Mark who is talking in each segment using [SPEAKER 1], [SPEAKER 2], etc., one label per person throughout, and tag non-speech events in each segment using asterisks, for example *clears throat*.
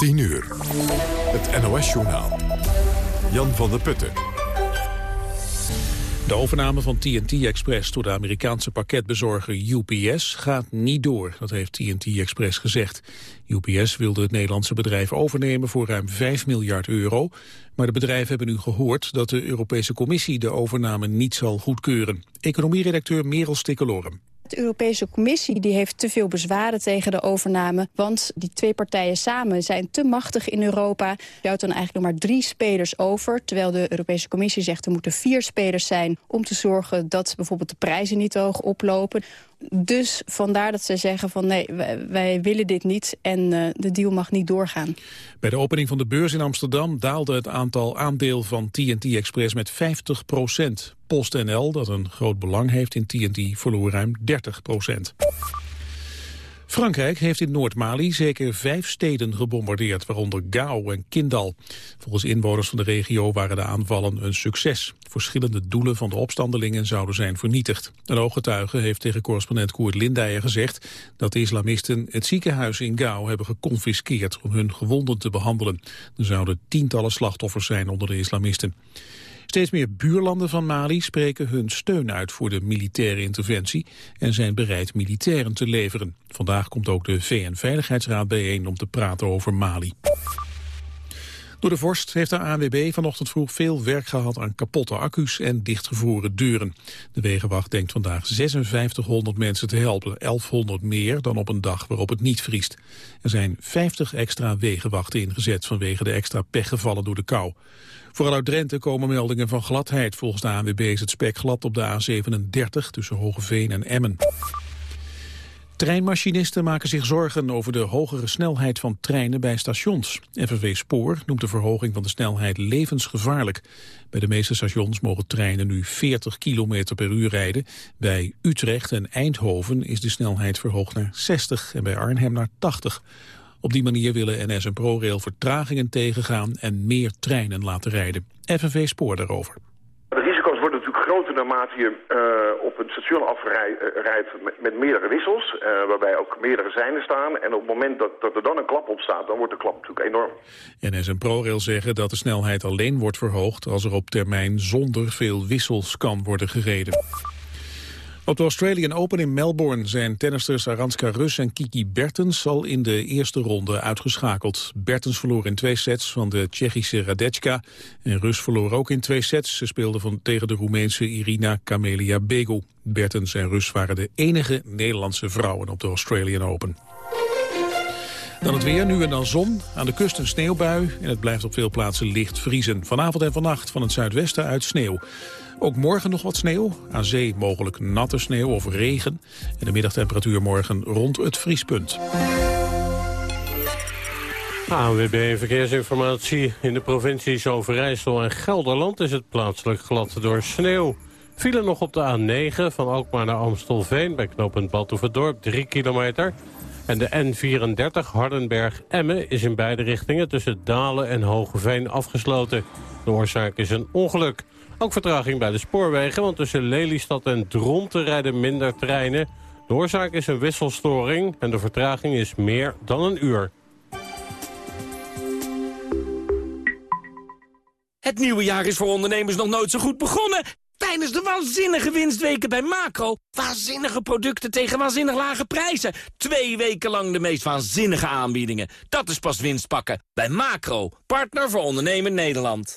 [SPEAKER 1] 10 uur. Het NOS-journaal. Jan van der Putten.
[SPEAKER 2] De overname van TNT Express door de Amerikaanse pakketbezorger UPS gaat niet door, dat heeft TNT Express gezegd. UPS wilde het Nederlandse bedrijf overnemen voor ruim 5 miljard euro, maar de bedrijven hebben nu gehoord dat de Europese Commissie de overname niet zal goedkeuren. Economieredacteur Merel Stikkelorum.
[SPEAKER 3] De Europese Commissie die heeft te veel bezwaren tegen de overname. Want die twee partijen samen zijn te machtig in Europa. Je houdt dan eigenlijk nog maar drie spelers over. Terwijl de Europese Commissie zegt er moeten vier spelers zijn... om te zorgen dat bijvoorbeeld de prijzen niet te hoog oplopen. Dus vandaar dat ze zeggen van nee, wij, willen dit niet en uh, de deal mag niet doorgaan.
[SPEAKER 2] Bij de opening van de beurs in Amsterdam daalde het aantal aandeel van TNT Express met 50 procent. PostNL, dat een groot belang heeft in TNT, verloor ruim 30 procent. Frankrijk heeft in Noord-Mali zeker vijf steden gebombardeerd, waaronder Gao en Kindal. Volgens inwoners van de regio waren de aanvallen een succes. Verschillende doelen van de opstandelingen zouden zijn vernietigd. Een ooggetuige heeft tegen correspondent Koert Lindijer gezegd dat de islamisten het ziekenhuis in Gao hebben geconfiskeerd om hun gewonden te behandelen. Er zouden tientallen slachtoffers zijn onder de islamisten. Steeds meer buurlanden van Mali spreken hun steun uit voor de militaire interventie en zijn bereid militairen te leveren. Vandaag komt ook de VN-veiligheidsraad bijeen om te praten over Mali. Door de vorst heeft de ANWB vanochtend vroeg veel werk gehad aan kapotte accu's en dichtgevroren deuren. De Wegenwacht denkt vandaag 5600 mensen te helpen, 1100 meer dan op een dag waarop het niet vriest. Er zijn 50 extra wegenwachten ingezet vanwege de extra pechgevallen door de kou. Vooral uit Drenthe komen meldingen van gladheid. Volgens de ANWB is het spek glad op de A37 tussen Hogeveen en Emmen. Treinmachinisten maken zich zorgen over de hogere snelheid van treinen bij stations. FNV Spoor noemt de verhoging van de snelheid levensgevaarlijk. Bij de meeste stations mogen treinen nu 40 km per uur rijden. Bij Utrecht en Eindhoven is de snelheid verhoogd naar 60 en bij Arnhem naar 80. Op die manier willen NS en ProRail vertragingen tegengaan en meer treinen laten rijden. FNV Spoor daarover.
[SPEAKER 4] De risico's worden natuurlijk groter naarmate je uh, op een station afrijdt met, met, meerdere wissels, uh, waarbij ook meerdere zijnen staan. En op het moment dat, er dan een klap op staat, dan wordt de klap natuurlijk enorm.
[SPEAKER 2] NS en ProRail zeggen dat de snelheid alleen wordt verhoogd als er op termijn zonder veel wissels kan worden gereden. Op de Australian Open in Melbourne zijn tennisters Aranska Rus en Kiki Bertens al in de eerste ronde uitgeschakeld. Bertens verloor in twee sets van de Tsjechische Radetska en Rus verloor ook in twee sets. Ze speelden van, tegen de Roemeense Irina Camelia Begu. Bertens en Rus waren de enige Nederlandse vrouwen op de Australian Open. Dan het weer, nu en dan zon. Aan de kust een sneeuwbui en het blijft op veel plaatsen licht vriezen. Vanavond en vannacht van het zuidwesten uit sneeuw. Ook morgen nog wat sneeuw. Aan zee mogelijk natte sneeuw of regen. En de middagtemperatuur morgen rond het vriespunt.
[SPEAKER 5] ANWB Verkeersinformatie. In de provincies Overijssel en Gelderland is het plaatselijk glad door sneeuw. Vielen nog op de A9 van Alkmaar naar Amstelveen... bij knooppunt Baltoeverdorp, 3 kilometer. En de N34 Hardenberg-Emmen is in beide richtingen... tussen Dalen en Hogeveen afgesloten. De oorzaak is een ongeluk. Ook vertraging bij de spoorwegen, want tussen Lelystad en Dronten rijden minder treinen. De oorzaak is een wisselstoring en de vertraging is meer dan een uur.
[SPEAKER 6] Het nieuwe jaar is voor ondernemers nog nooit zo goed begonnen. Tijdens de waanzinnige winstweken bij Macro. Waanzinnige producten tegen waanzinnig lage prijzen. Twee weken lang de meest waanzinnige aanbiedingen. Dat is pas winst pakken. Bij Macro, partner voor ondernemen Nederland.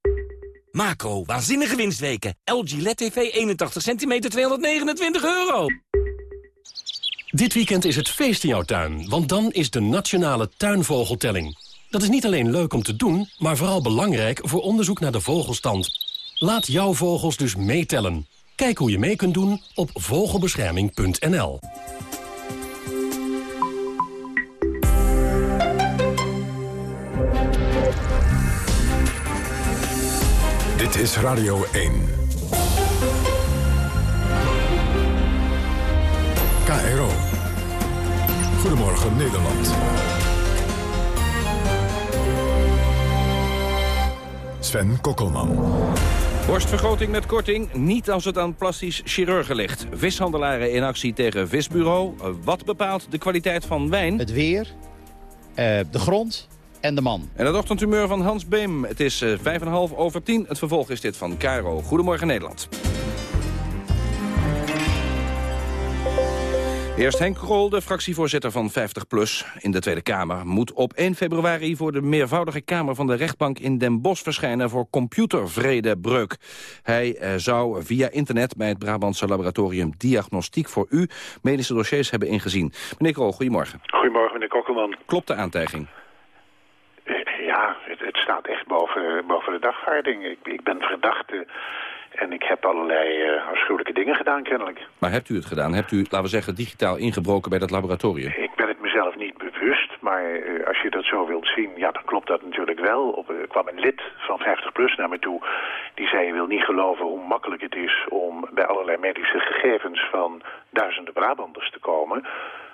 [SPEAKER 6] Macro, waanzinnige winstweken. LG LED TV 81 cm 229 euro.
[SPEAKER 7] Dit weekend is het feest in jouw tuin, want dan is de Nationale Tuinvogeltelling. Dat is niet alleen leuk om te doen, maar vooral belangrijk voor onderzoek naar de vogelstand. Laat jouw vogels dus meetellen. Kijk hoe je mee kunt doen op vogelbescherming.nl.
[SPEAKER 1] Dit is Radio 1. KRO. Goedemorgen Nederland. Sven Kokkelman.
[SPEAKER 8] Borstvergroting met korting, niet als het aan plastisch chirurgen ligt. Vishandelaren in actie tegen Visbureau. Wat bepaalt de kwaliteit van wijn?
[SPEAKER 9] Het weer, eh, de grond en de man.
[SPEAKER 8] En het ochtendhumeur van Hans Beem. Het is uh, vijf en een half over tien. Het vervolg is dit van Caro. Goedemorgen Nederland. Eerst Henk Krol, de fractievoorzitter van 50PLUS in de Tweede Kamer... moet op 1 februari voor de meervoudige Kamer van de rechtbank in Den Bosch verschijnen... voor computervredebreuk. Hij eh, zou via internet bij het Brabantse laboratorium Diagnostiek voor U... medische dossiers hebben ingezien. Meneer Krol, goedemorgen.
[SPEAKER 10] Goedemorgen, meneer Kokkelman.
[SPEAKER 8] Klopt de aantijging?
[SPEAKER 10] Eh, ja, het, het, staat echt boven, boven de dagvaarding. Ik, ik ben verdachte en ik heb allerlei uh, afschuwelijke dingen gedaan, kennelijk.
[SPEAKER 8] Maar hebt u het gedaan? Hebt u, laten we zeggen, digitaal ingebroken bij dat laboratorium?
[SPEAKER 10] Ik ben het mezelf niet bewust, maar uh, als je dat zo wilt zien... ja, dan klopt dat natuurlijk wel. Op, er kwam een lid van 50PLUS naar me toe. Die zei, je wil niet geloven hoe makkelijk het is... om bij allerlei medische gegevens van duizenden Brabanders te komen...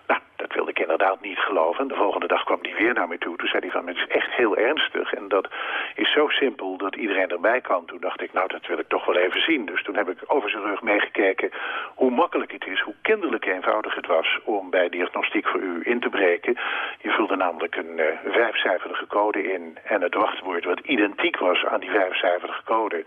[SPEAKER 10] Nou, dat wilde ik inderdaad niet geloven. De volgende dag kwam hij weer naar me toe. Toen zei hij van, het is echt heel ernstig. En dat is zo simpel dat iedereen erbij kan. Toen dacht ik, nou, dat wil ik toch wel even zien. Dus toen heb ik over zijn rug meegekeken hoe makkelijk het is, hoe kinderlijk eenvoudig het was om bij diagnostiek voor u in te breken. Je vulde namelijk een uh, vijfcijferige code in en het wachtwoord wat identiek was aan die vijfcijferige code.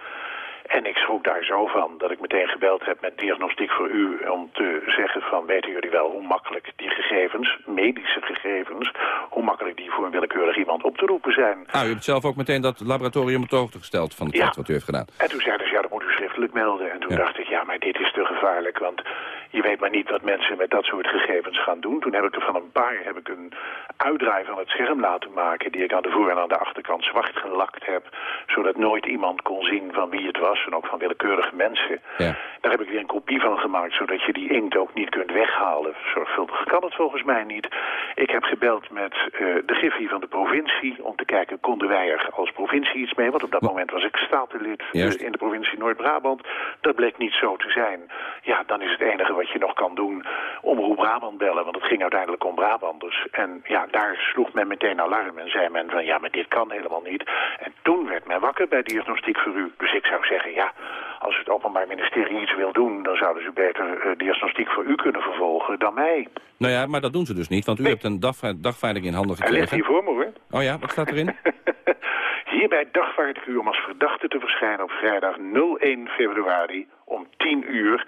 [SPEAKER 10] En ik schrok daar zo van dat ik meteen gebeld heb met diagnostiek voor u... om te zeggen van weten jullie wel hoe makkelijk die gegevens, medische gegevens... hoe makkelijk die voor een willekeurig iemand op te roepen zijn.
[SPEAKER 8] Ah, u hebt zelf ook meteen dat laboratorium op de hoogte gesteld van het ja. wat u heeft gedaan.
[SPEAKER 10] En toen zeiden ze ja, dat moet u schriftelijk melden. En toen dacht ik ja, maar dit is te gevaarlijk, want je weet maar niet wat mensen met dat soort gegevens gaan doen. Toen heb ik er van een paar heb ik een uitdraai van het scherm laten maken... die ik aan de voor- en aan de achterkant zwart gelakt heb... zodat nooit iemand kon zien van wie het was en ook van willekeurige mensen.
[SPEAKER 8] Ja.
[SPEAKER 10] Daar heb ik weer een kopie van gemaakt, zodat je die inkt ook niet kunt weghalen. Zorgvuldig kan het volgens mij niet. Ik heb gebeld met uh, de griffie van de provincie om te kijken... konden wij er als provincie iets mee? Want op dat moment was ik statenlid uh, in de provincie Noord-Brabant. Dat bleek niet zo te zijn. Ja, dan is het enige wat je nog kan doen omroep Brabant bellen. Want het ging uiteindelijk om Brabanders. En ja, daar sloeg men meteen alarm en zei men van... ja, maar dit kan helemaal niet. En toen werd men wakker bij diagnostiek voor u. Dus ik zou zeggen, ja, als het Openbaar Ministerie iets wil doen... dan zouden ze beter uh, diagnostiek voor u kunnen vervolgen dan mij.
[SPEAKER 8] Nou ja, maar dat doen ze dus niet, want u nee. hebt een dagvaarding in handen gekregen.
[SPEAKER 10] Hij ligt hier voor me, hoor.
[SPEAKER 8] Oh ja, wat staat erin? *laughs* *laughs*
[SPEAKER 10] Hierbij dagvaard ik u om als verdachte te verschijnen op vrijdag 01 februari om 10 uur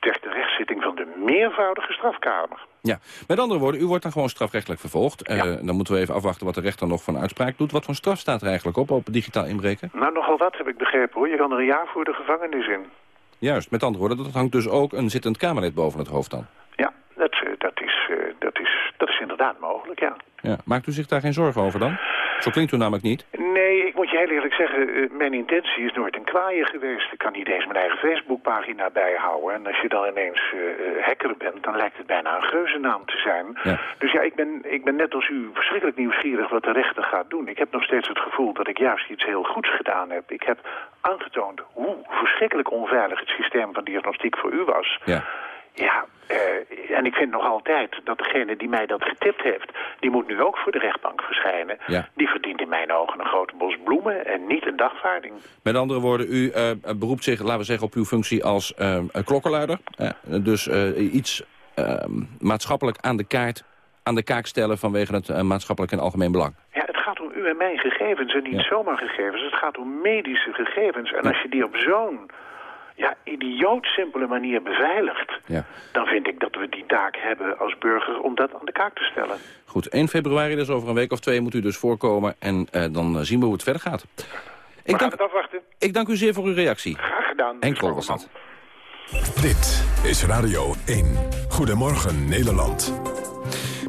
[SPEAKER 10] ter terechtzitting van de meervoudige strafkamer.
[SPEAKER 8] Ja, met andere woorden, u wordt dan gewoon strafrechtelijk vervolgd.
[SPEAKER 10] Ja.
[SPEAKER 8] Uh, dan moeten we even afwachten wat de rechter nog van uitspraak doet. Wat voor straf staat er eigenlijk op, op digitaal inbreken?
[SPEAKER 10] Nou, nogal wat heb ik begrepen hoor. Je kan er een jaar voor de gevangenis in.
[SPEAKER 8] Juist, met andere woorden, dat hangt dus ook een zittend Kamerlid boven het hoofd dan.
[SPEAKER 10] Ja, dat, dat, is, uh, dat, is, dat is inderdaad mogelijk, ja.
[SPEAKER 8] ja. Maakt u zich daar geen zorgen over dan? Zo klinkt u namelijk niet.
[SPEAKER 10] Nee, ik moet je heel eerlijk zeggen, uh, mijn intentie is nooit een kwaaie geweest. Ik kan niet eens mijn eigen Facebookpagina bijhouden. En als je dan ineens uh, hacker bent, dan lijkt het bijna een geuzennaam te zijn.
[SPEAKER 8] Ja.
[SPEAKER 10] Dus ja, ik ben, ik ben net als u verschrikkelijk nieuwsgierig wat de rechter gaat doen. Ik heb nog steeds het gevoel dat ik juist iets heel goeds gedaan heb. Ik heb aangetoond hoe verschrikkelijk onveilig het systeem van diagnostiek voor u was.
[SPEAKER 8] Ja.
[SPEAKER 10] Ja, uh, en ik vind nog altijd dat degene die mij dat getipt heeft... die moet nu ook voor de rechtbank verschijnen.
[SPEAKER 8] Ja.
[SPEAKER 10] Die verdient in mijn ogen een grote bos bloemen en niet een dagvaarding.
[SPEAKER 8] Met andere woorden, u uh, beroept zich, laten we zeggen, op uw functie als uh, klokkenluider. dus iets maatschappelijk aan de kaart, aan de kaak stellen... vanwege het maatschappelijk en algemeen belang.
[SPEAKER 10] Ja, het gaat om u en mijn gegevens en niet ja. zomaar gegevens. Het gaat om medische gegevens. En ja. als je die op zo'n ja, idioot simpele manier beveiligt...
[SPEAKER 8] Ja.
[SPEAKER 10] dan vind ik dat we die taak hebben als burger om dat aan de kaak te stellen.
[SPEAKER 8] Goed, 1 februari, dus over een week of twee moet u dus voorkomen... en uh, dan zien we hoe het verder gaat.
[SPEAKER 10] Ik dank, het afwachten.
[SPEAKER 8] ik dank u zeer voor uw reactie.
[SPEAKER 10] Graag gedaan.
[SPEAKER 8] Enkel was dat.
[SPEAKER 1] Dit is Radio 1. Goedemorgen Nederland.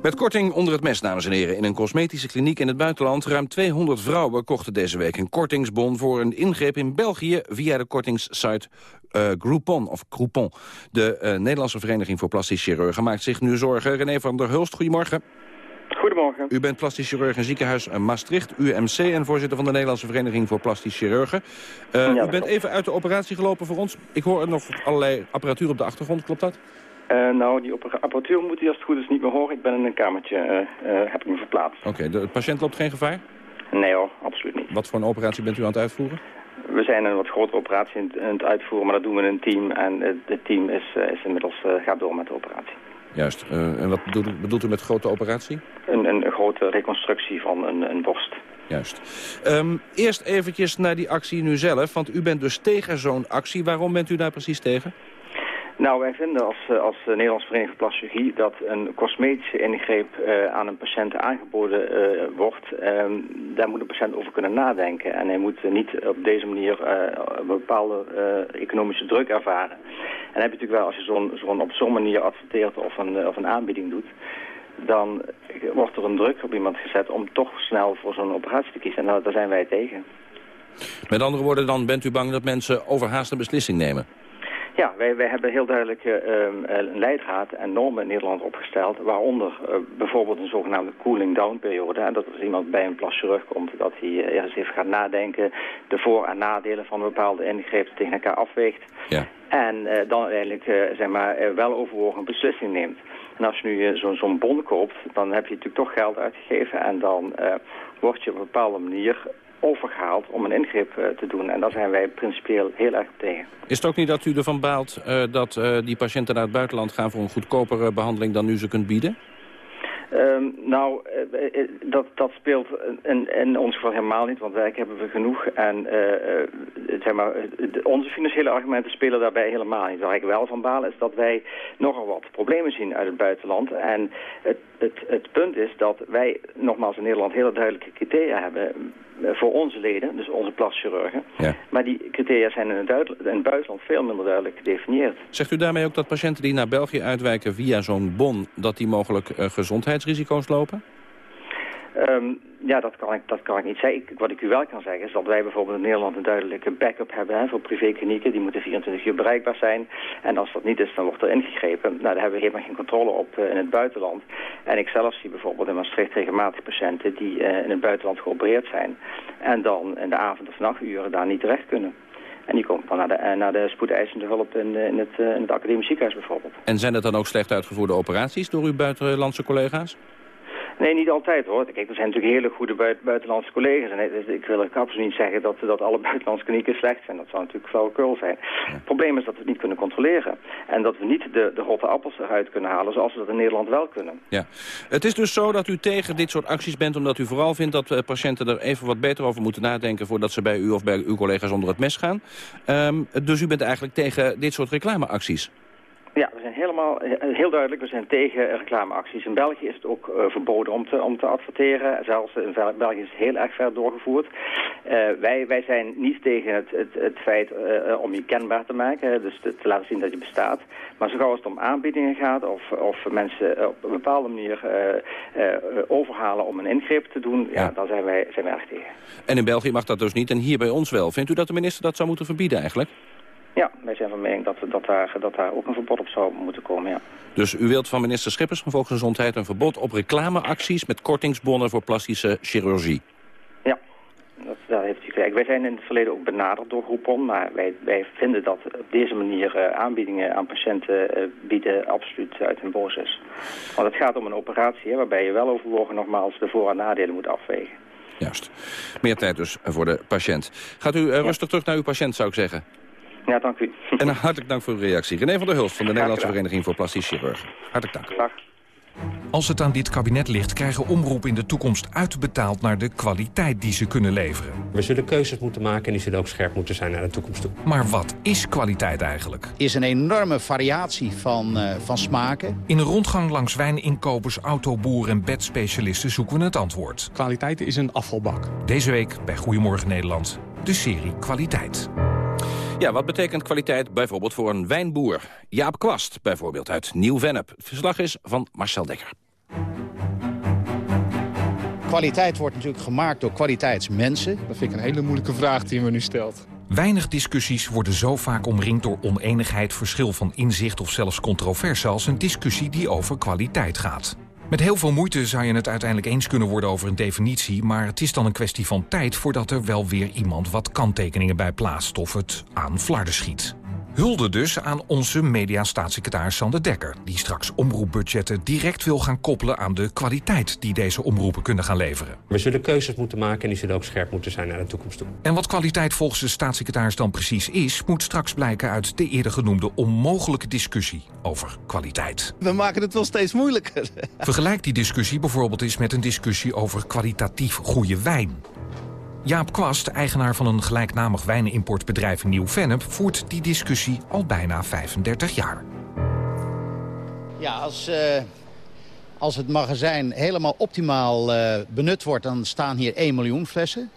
[SPEAKER 8] Met korting onder het mes, dames en heren. In een cosmetische kliniek in het buitenland... ruim 200 vrouwen kochten deze week een kortingsbon... voor een ingreep in België via de kortingssite uh, Groupon. Of Groupon. De uh, Nederlandse Vereniging voor Plastisch Chirurgen maakt zich nu zorgen. René van der Hulst, goedemorgen.
[SPEAKER 11] Goedemorgen.
[SPEAKER 8] U bent plastisch chirurg in ziekenhuis Maastricht, UMC... en voorzitter van de Nederlandse Vereniging voor Plastisch Chirurgen. Uh, ja, u bent even uit de operatie gelopen voor ons. Ik hoor nog allerlei apparatuur op de achtergrond, klopt dat?
[SPEAKER 11] Uh, nou, die apparatuur moet u als het goed is niet meer horen. Ik ben in een kamertje, uh, heb ik me verplaatst.
[SPEAKER 8] Oké, de patiënt loopt geen gevaar?
[SPEAKER 11] Nee hoor, absoluut niet.
[SPEAKER 8] Wat voor een operatie bent u aan het uitvoeren?
[SPEAKER 11] We zijn een wat grotere operatie aan het uitvoeren, maar dat doen we in een team. En het team is, is inmiddels, gaat door met de operatie.
[SPEAKER 8] Juist. En wat bedoelt, bedoelt, u met grote operatie?
[SPEAKER 11] Een, een grote reconstructie van een, een borst.
[SPEAKER 8] Juist. Um, eerst eventjes naar die actie nu zelf, want u bent dus tegen zo'n actie. Waarom bent u daar precies tegen?
[SPEAKER 11] Nou, wij vinden als, eh, als Nederlandse Vereniging voor Plasturgie dat een cosmetische ingreep uh, aan een patiënt aangeboden wordt. Uh, daar moet de patiënt over kunnen nadenken. En hij moet niet op deze manier een bepaalde economische druk ervaren. En heb je natuurlijk wel, als je zo'n zo'n op zo'n manier adverteert of een, of een aanbieding doet dan wordt er een druk op iemand gezet om toch snel voor zo'n operatie te kiezen. En nou, daar zijn wij tegen.
[SPEAKER 8] Met andere woorden, dan bent u bang dat mensen overhaast een beslissing nemen?
[SPEAKER 11] Ja, wij, wij hebben heel duidelijk uh, een leidraad en normen in Nederland opgesteld. Waaronder uh, bijvoorbeeld een zogenaamde cooling down periode. En dat als iemand bij een plaschirurg komt, dat hij uh, eerst even gaat nadenken. De voor- en nadelen van bepaalde ingrepen tegen elkaar afweegt.
[SPEAKER 8] Ja.
[SPEAKER 11] En dan uiteindelijk zeg maar, wel overwogen een beslissing neemt. En als je nu zo'n zo bon koopt, dan heb je natuurlijk toch geld uitgegeven. En dan word je op een bepaalde manier overgehaald om een ingreep uh, te doen. En daar zijn wij principieel heel erg tegen.
[SPEAKER 8] Is het ook niet dat u ervan baalt uh, dat uh, die patiënten naar het buitenland gaan voor een goedkopere behandeling dan u ze kunt bieden?
[SPEAKER 11] Um, nou, uh, dat, dat speelt in, in ons geval helemaal niet, want werk hebben we genoeg. En uh, zeg maar, onze financiële argumenten spelen daarbij helemaal niet. Waar ik wel van baal is dat wij nogal wat problemen zien uit het buitenland. En het, het, het punt is dat wij nogmaals in Nederland hele duidelijke criteria hebben voor onze leden, dus onze plaschirurgen.
[SPEAKER 8] Ja.
[SPEAKER 11] Maar die criteria zijn in het, in het buitenland veel minder duidelijk gedefinieerd.
[SPEAKER 8] Zegt u daarmee ook dat patiënten die naar België uitwijken via zo'n bon... dat die mogelijk uh, gezondheidsrisico's lopen?
[SPEAKER 11] Um, ja, dat kan, ik, dat kan ik niet zeggen. Ik, wat ik u wel kan zeggen is dat wij bijvoorbeeld in Nederland een duidelijke backup hebben voor privéklinieken. Die moeten 24 uur bereikbaar zijn. En als dat niet is, dan wordt er ingegrepen. Nou, daar hebben we helemaal geen controle op uh, in het buitenland. En ik zelf zie bijvoorbeeld in Maastricht regelmatig patiënten die uh, in het buitenland geopereerd zijn. En dan in de avond- of nachturen daar niet terecht kunnen. En die komt dan naar de, naar de spoedeisende hulp in, in, het, in het academisch ziekenhuis bijvoorbeeld.
[SPEAKER 8] En zijn dat dan ook slecht uitgevoerde operaties door uw buitenlandse collega's?
[SPEAKER 11] Nee, niet altijd hoor. Kijk, er zijn natuurlijk hele goede buiten, buitenlandse collega's. En ik wil absoluut niet zeggen dat, dat alle *laughs* buitenlandse klinieken slecht zijn. Dat zou natuurlijk flauwekul zijn. Het probleem is dat we het niet kunnen controleren. En dat we niet de, de rotte appels eruit kunnen halen zoals we dat in Nederland wel kunnen.
[SPEAKER 8] Ja. Het is dus zo dat u tegen dit soort acties bent omdat u vooral vindt dat uh, patiënten er even wat beter over moeten nadenken voordat ze bij u of bij uw collega's onder het mes gaan. Um, dus u bent eigenlijk tegen dit soort reclameacties?
[SPEAKER 11] Ja, we zijn helemaal heel duidelijk, we zijn tegen reclameacties. In België is het ook uh, verboden om te, om te adverteren. Zelfs in België is het heel erg ver doorgevoerd. Uh, wij, wij zijn niet tegen het, het, het feit uh, om je kenbaar te maken, dus te, te, laten zien dat je bestaat. Maar zo gauw het om aanbiedingen gaat of, of mensen op een bepaalde manier overhalen om een ingreep te doen, ja. ja, dan zijn wij, zijn wij erg tegen.
[SPEAKER 8] En in België mag dat dus niet en hier bij ons wel. Vindt u dat de minister dat zou moeten verbieden eigenlijk?
[SPEAKER 11] Ja, wij zijn van mening dat, dat, daar, dat daar ook een verbod op zou moeten komen, ja.
[SPEAKER 8] Dus u wilt van minister Schippers van Volksgezondheid een verbod op reclameacties met kortingsbonnen voor plastische chirurgie?
[SPEAKER 11] Ja, dat, dat heeft u gelijk. Wij zijn in het verleden ook benaderd door Groupon, maar wij, wij vinden dat op deze manier uh, aanbiedingen aan patiënten uh, bieden absoluut uit hun boos is. Want het gaat om een operatie hè, waarbij je wel overwogen nogmaals de voor- en nadelen moet afwegen.
[SPEAKER 8] Juist. Meer tijd dus voor de patiënt. Gaat u uh, ja. rustig terug naar uw patiënt, zou ik zeggen.
[SPEAKER 11] Ja, dank u.
[SPEAKER 8] En hartelijk dank voor uw reactie. René van der Hulst van de Nederlandse Vereniging voor Plastisch Chirurgen. Hartelijk dank.
[SPEAKER 11] Dag.
[SPEAKER 12] Als het aan dit kabinet ligt, krijgen omroepen in de toekomst uitbetaald naar de kwaliteit die ze kunnen leveren.
[SPEAKER 13] We zullen keuzes moeten maken en die zullen ook scherp moeten zijn naar de toekomst toe.
[SPEAKER 12] Maar wat is kwaliteit eigenlijk?
[SPEAKER 9] Is een enorme variatie van, uh, van smaken.
[SPEAKER 12] In een rondgang langs wijninkopers, autoboeren en bedspecialisten zoeken we het antwoord.
[SPEAKER 14] Kwaliteit is een afvalbak.
[SPEAKER 12] Deze week bij Goedemorgen Nederland, de serie Kwaliteit.
[SPEAKER 8] Ja, wat betekent kwaliteit bijvoorbeeld voor een wijnboer? Jaap Kwast bijvoorbeeld uit Nieuw-Vennep. Het verslag is van Marcel Dekker.
[SPEAKER 9] Kwaliteit wordt natuurlijk gemaakt door kwaliteitsmensen.
[SPEAKER 14] Dat vind ik een hele moeilijke vraag die me nu stelt.
[SPEAKER 12] Weinig discussies worden zo vaak omringd door oneenigheid, verschil van inzicht of zelfs controverse als een discussie die over kwaliteit gaat. Met heel veel moeite zou je het uiteindelijk eens kunnen worden over een definitie... maar het is dan een kwestie van tijd voordat er wel weer iemand wat kanttekeningen bij plaatst... of het aan flarden schiet. Hulde dus aan onze mediastaatssecretaris Sander Dekker... die straks omroepbudgetten direct wil gaan koppelen aan de kwaliteit... die deze omroepen kunnen gaan leveren.
[SPEAKER 13] We zullen keuzes moeten maken en die zullen ook scherp moeten zijn naar de toekomst toe.
[SPEAKER 12] En wat kwaliteit volgens de staatssecretaris dan precies is... moet straks blijken uit de eerder genoemde onmogelijke discussie over kwaliteit.
[SPEAKER 15] We maken het wel steeds moeilijker.
[SPEAKER 12] Vergelijk die discussie bijvoorbeeld eens met een discussie over kwalitatief goede wijn. Jaap Kwast, eigenaar van een gelijknamig wijnenimportbedrijf in Nieuw-Vennep... voert die discussie al bijna 35 jaar.
[SPEAKER 9] Ja, als, uh, als het magazijn helemaal optimaal uh, benut wordt... dan staan hier 1 miljoen flessen.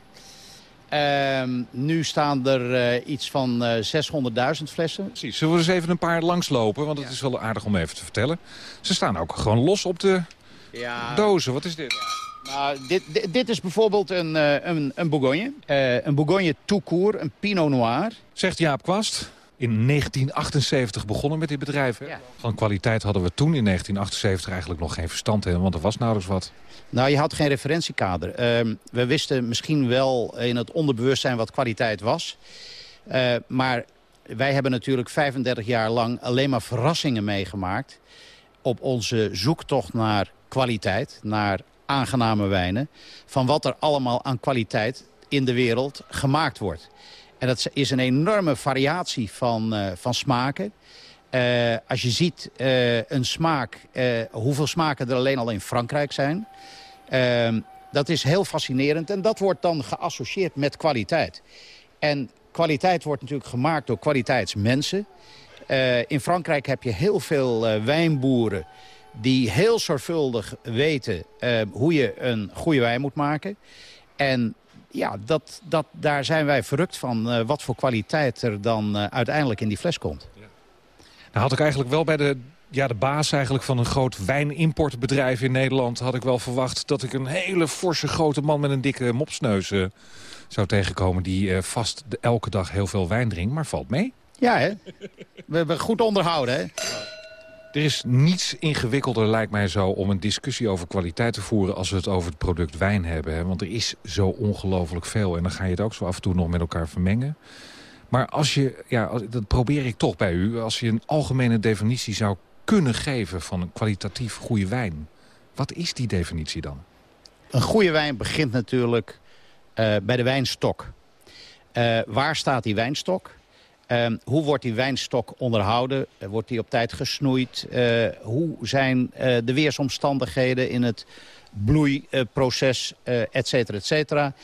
[SPEAKER 9] Uh, nu staan er uh, iets van 600.000 flessen.
[SPEAKER 12] Precies. Zullen we eens even een paar langslopen? Want het ja. is wel aardig om even te vertellen. Ze staan ook gewoon los op de ja. dozen. Wat is dit?
[SPEAKER 9] Nou, dit, dit, dit, is bijvoorbeeld een, uh, een, een Bourgogne. Uh, een Bourgogne Toucourt, een Pinot Noir.
[SPEAKER 12] Zegt Jaap Kwast. In 1978 begonnen met dit bedrijf. Ja. Van kwaliteit hadden we toen in 1978 eigenlijk nog geen verstand in. Want er was nauwelijks wat.
[SPEAKER 9] Nou, je had geen referentiekader. Uh, we wisten misschien wel in het onderbewustzijn wat kwaliteit was. Uh, maar wij hebben natuurlijk 35 jaar lang alleen maar verrassingen meegemaakt. Op onze zoektocht naar kwaliteit, naar aangename wijnen... van wat er allemaal aan kwaliteit in de wereld gemaakt wordt. En dat is een enorme variatie van, uh, van smaken. Uh, als je ziet uh, een smaak, hoeveel smaken er alleen al in Frankrijk zijn... Ehm, dat is heel fascinerend en dat wordt dan geassocieerd met kwaliteit. En kwaliteit wordt natuurlijk gemaakt door kwaliteitsmensen. in Frankrijk heb je heel veel wijnboeren die heel zorgvuldig weten uh, hoe je een goede wijn moet maken. En ja, dat, dat, daar zijn wij verrukt van uh, wat voor kwaliteit er dan uh, uiteindelijk in die fles komt. Ja.
[SPEAKER 12] Nou had ik eigenlijk wel bij de, ja, de baas eigenlijk van een groot wijnimportbedrijf in Nederland... had ik wel verwacht dat ik een hele forse grote man met een dikke mopsneus zou tegenkomen... die vast elke dag heel veel wijn drinkt, maar valt mee.
[SPEAKER 9] Ja, hè? We hebben goed onderhouden, hè?
[SPEAKER 12] Er is niets ingewikkelder, lijkt mij zo, om een discussie over kwaliteit te voeren... als we het over het product wijn hebben. Hè? Want er is zo ongelooflijk veel. En dan ga je het ook zo af en toe nog met elkaar vermengen. Maar als je, ja, dat probeer ik toch bij u... als je een algemene definitie zou kunnen geven van een kwalitatief goede wijn... wat is die definitie dan?
[SPEAKER 9] Een goede wijn begint natuurlijk uh, bij de wijnstok. Uh, waar staat die wijnstok? Um, hoe wordt die wijnstok onderhouden? Wordt die op tijd gesnoeid? Uh, hoe zijn uh, de weersomstandigheden in het bloeiproces, uh, et cetera, et cetera?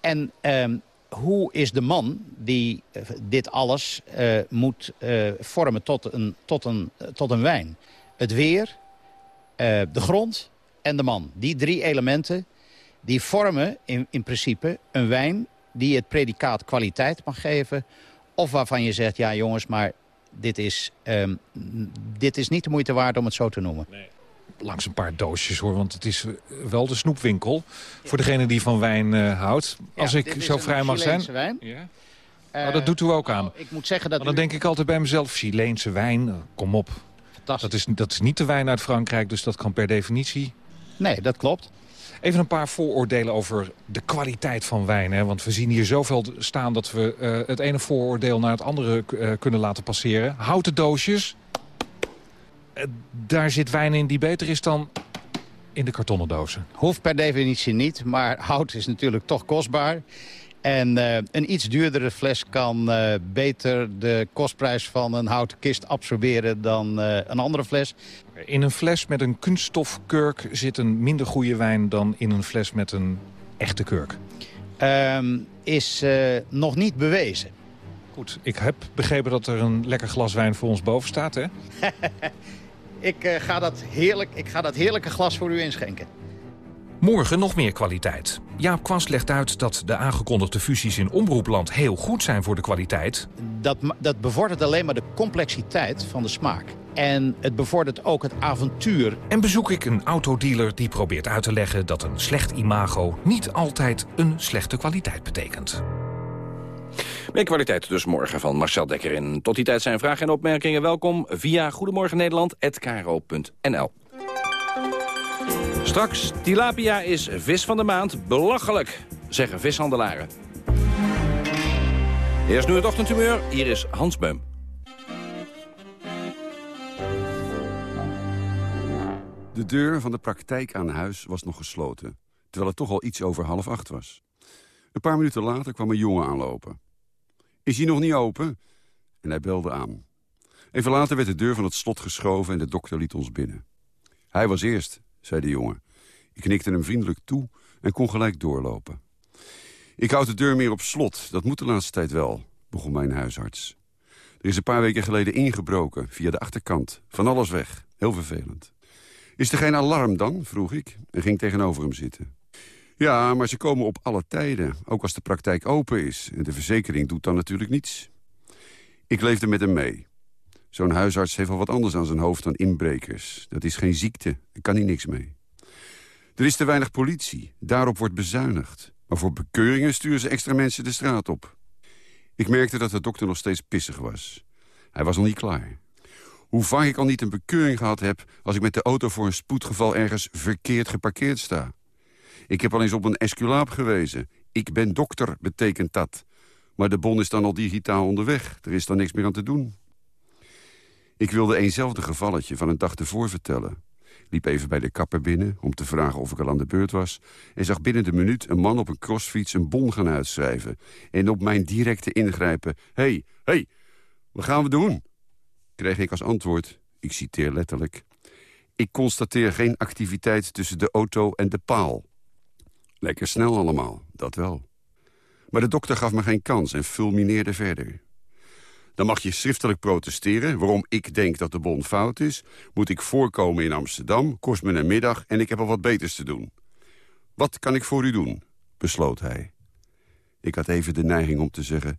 [SPEAKER 9] En um, hoe is de man die dit alles moet vormen tot een, tot, een, tot een wijn? Het weer, de grond en de man. Die drie elementen die vormen in, in principe een wijn die het predicaat kwaliteit mag geven of waarvan je zegt, ja jongens, maar dit is, um, dit is niet de moeite waard om het zo te noemen. Nee.
[SPEAKER 12] Langs een paar doosjes hoor, want het is wel de snoepwinkel. Ja. Voor degene die van wijn uh, houdt. Als ja, ik zo vrij mag zijn.
[SPEAKER 9] Wijn. Ja.
[SPEAKER 12] Uh, oh, dat doet u ook aan.
[SPEAKER 9] Ik moet zeggen dat
[SPEAKER 12] maar dan
[SPEAKER 9] u...
[SPEAKER 12] denk ik altijd bij mezelf, Chileense wijn, kom op. Dat is, dat is niet de wijn uit Frankrijk, dus dat kan per definitie...
[SPEAKER 9] Nee, dat klopt.
[SPEAKER 12] Even een paar vooroordelen over de kwaliteit van wijn. Hè? Want we zien hier zoveel staan dat we uh, het ene vooroordeel naar het andere uh, kunnen laten passeren. Houten doosjes. Uh, daar zit wijn in die beter is dan in de kartonnen dozen.
[SPEAKER 9] Hoeft per definitie niet, maar hout is natuurlijk toch kostbaar. En uh, een iets duurdere fles kan uh, beter de kostprijs van een houten kist absorberen dan uh, een andere fles.
[SPEAKER 12] In een fles met een kunststofkurk zit een minder goede wijn dan in een fles met een echte kurk.
[SPEAKER 9] Um, is nog niet bewezen.
[SPEAKER 12] Goed, ik heb begrepen dat er een lekker glas wijn voor ons boven staat, hè? *laughs*
[SPEAKER 9] ik, ga dat heerlijk, ik ga dat heerlijke glas voor u inschenken.
[SPEAKER 12] Morgen nog meer kwaliteit. Jaap Kwast legt uit dat de aangekondigde fusies in omroepland heel goed zijn voor de kwaliteit.
[SPEAKER 9] Dat, dat bevordert alleen maar de complexiteit van de smaak. En het bevordert ook het avontuur.
[SPEAKER 12] En bezoek ik een autodealer die probeert uit te leggen dat een slecht imago niet altijd een slechte kwaliteit betekent.
[SPEAKER 8] Meer kwaliteit dus morgen van Marcel Dekker in. Tot die tijd zijn vragen en opmerkingen welkom via Goedemorgen Nederland Straks, tilapia is vis van de maand. Belachelijk, zeggen vishandelaren. Eerst nu het ochtendhumeur, hier is Hans Beum.
[SPEAKER 16] De deur van de praktijk aan huis was nog gesloten, terwijl het toch al iets over half acht was. Een paar minuten later kwam een jongen aanlopen. Is hij nog niet open? En hij belde aan. Even later werd de deur van het slot geschoven en de dokter liet ons binnen. Hij was eerst, zei de jongen. Ik knikte hem vriendelijk toe en kon gelijk doorlopen. Ik houd de deur meer op slot, dat moet de laatste tijd wel, begon mijn huisarts. Er is een paar weken geleden ingebroken, via de achterkant. Van alles weg, heel vervelend. Is er geen alarm dan, vroeg ik en ging tegenover hem zitten. Ja, maar ze komen op alle tijden, ook als de praktijk open is. En de verzekering doet dan natuurlijk niets. Ik leefde met hem mee. Zo'n huisarts heeft al wat anders aan zijn hoofd dan inbrekers. Dat is geen ziekte, daar kan hij niks mee. Er is te weinig politie, daarop wordt bezuinigd. Maar voor bekeuringen sturen ze extra mensen de straat op. Ik merkte dat de dokter nog steeds pissig was. Hij was nog niet klaar. Hoe vaak ik al niet een bekeuring gehad heb... als ik met de auto voor een spoedgeval ergens verkeerd geparkeerd sta. Ik heb al eens op een esculaap gewezen. Ik ben dokter, betekent dat. Maar de bon is dan al digitaal onderweg. Er is dan niks meer aan te doen. Ik wilde eenzelfde gevalletje van een dag tevoren vertellen. Liep even bij de kapper binnen om te vragen of ik al aan de beurt was... en zag binnen de minuut een man op een crossfiets een bon gaan uitschrijven. En op mijn directe ingrijpen... Hé, hey, hé, hey, wat gaan we doen? Kreeg ik als antwoord, ik citeer letterlijk... Ik constateer geen activiteit tussen de auto en de paal. Lekker snel allemaal, dat wel. Maar de dokter gaf me geen kans en fulmineerde verder. Dan mag je schriftelijk protesteren waarom ik denk dat de bon fout is. Moet ik voorkomen in Amsterdam, kost me een middag en ik heb al wat beters te doen. Wat kan ik voor u doen? besloot hij. Ik had even de neiging om te zeggen...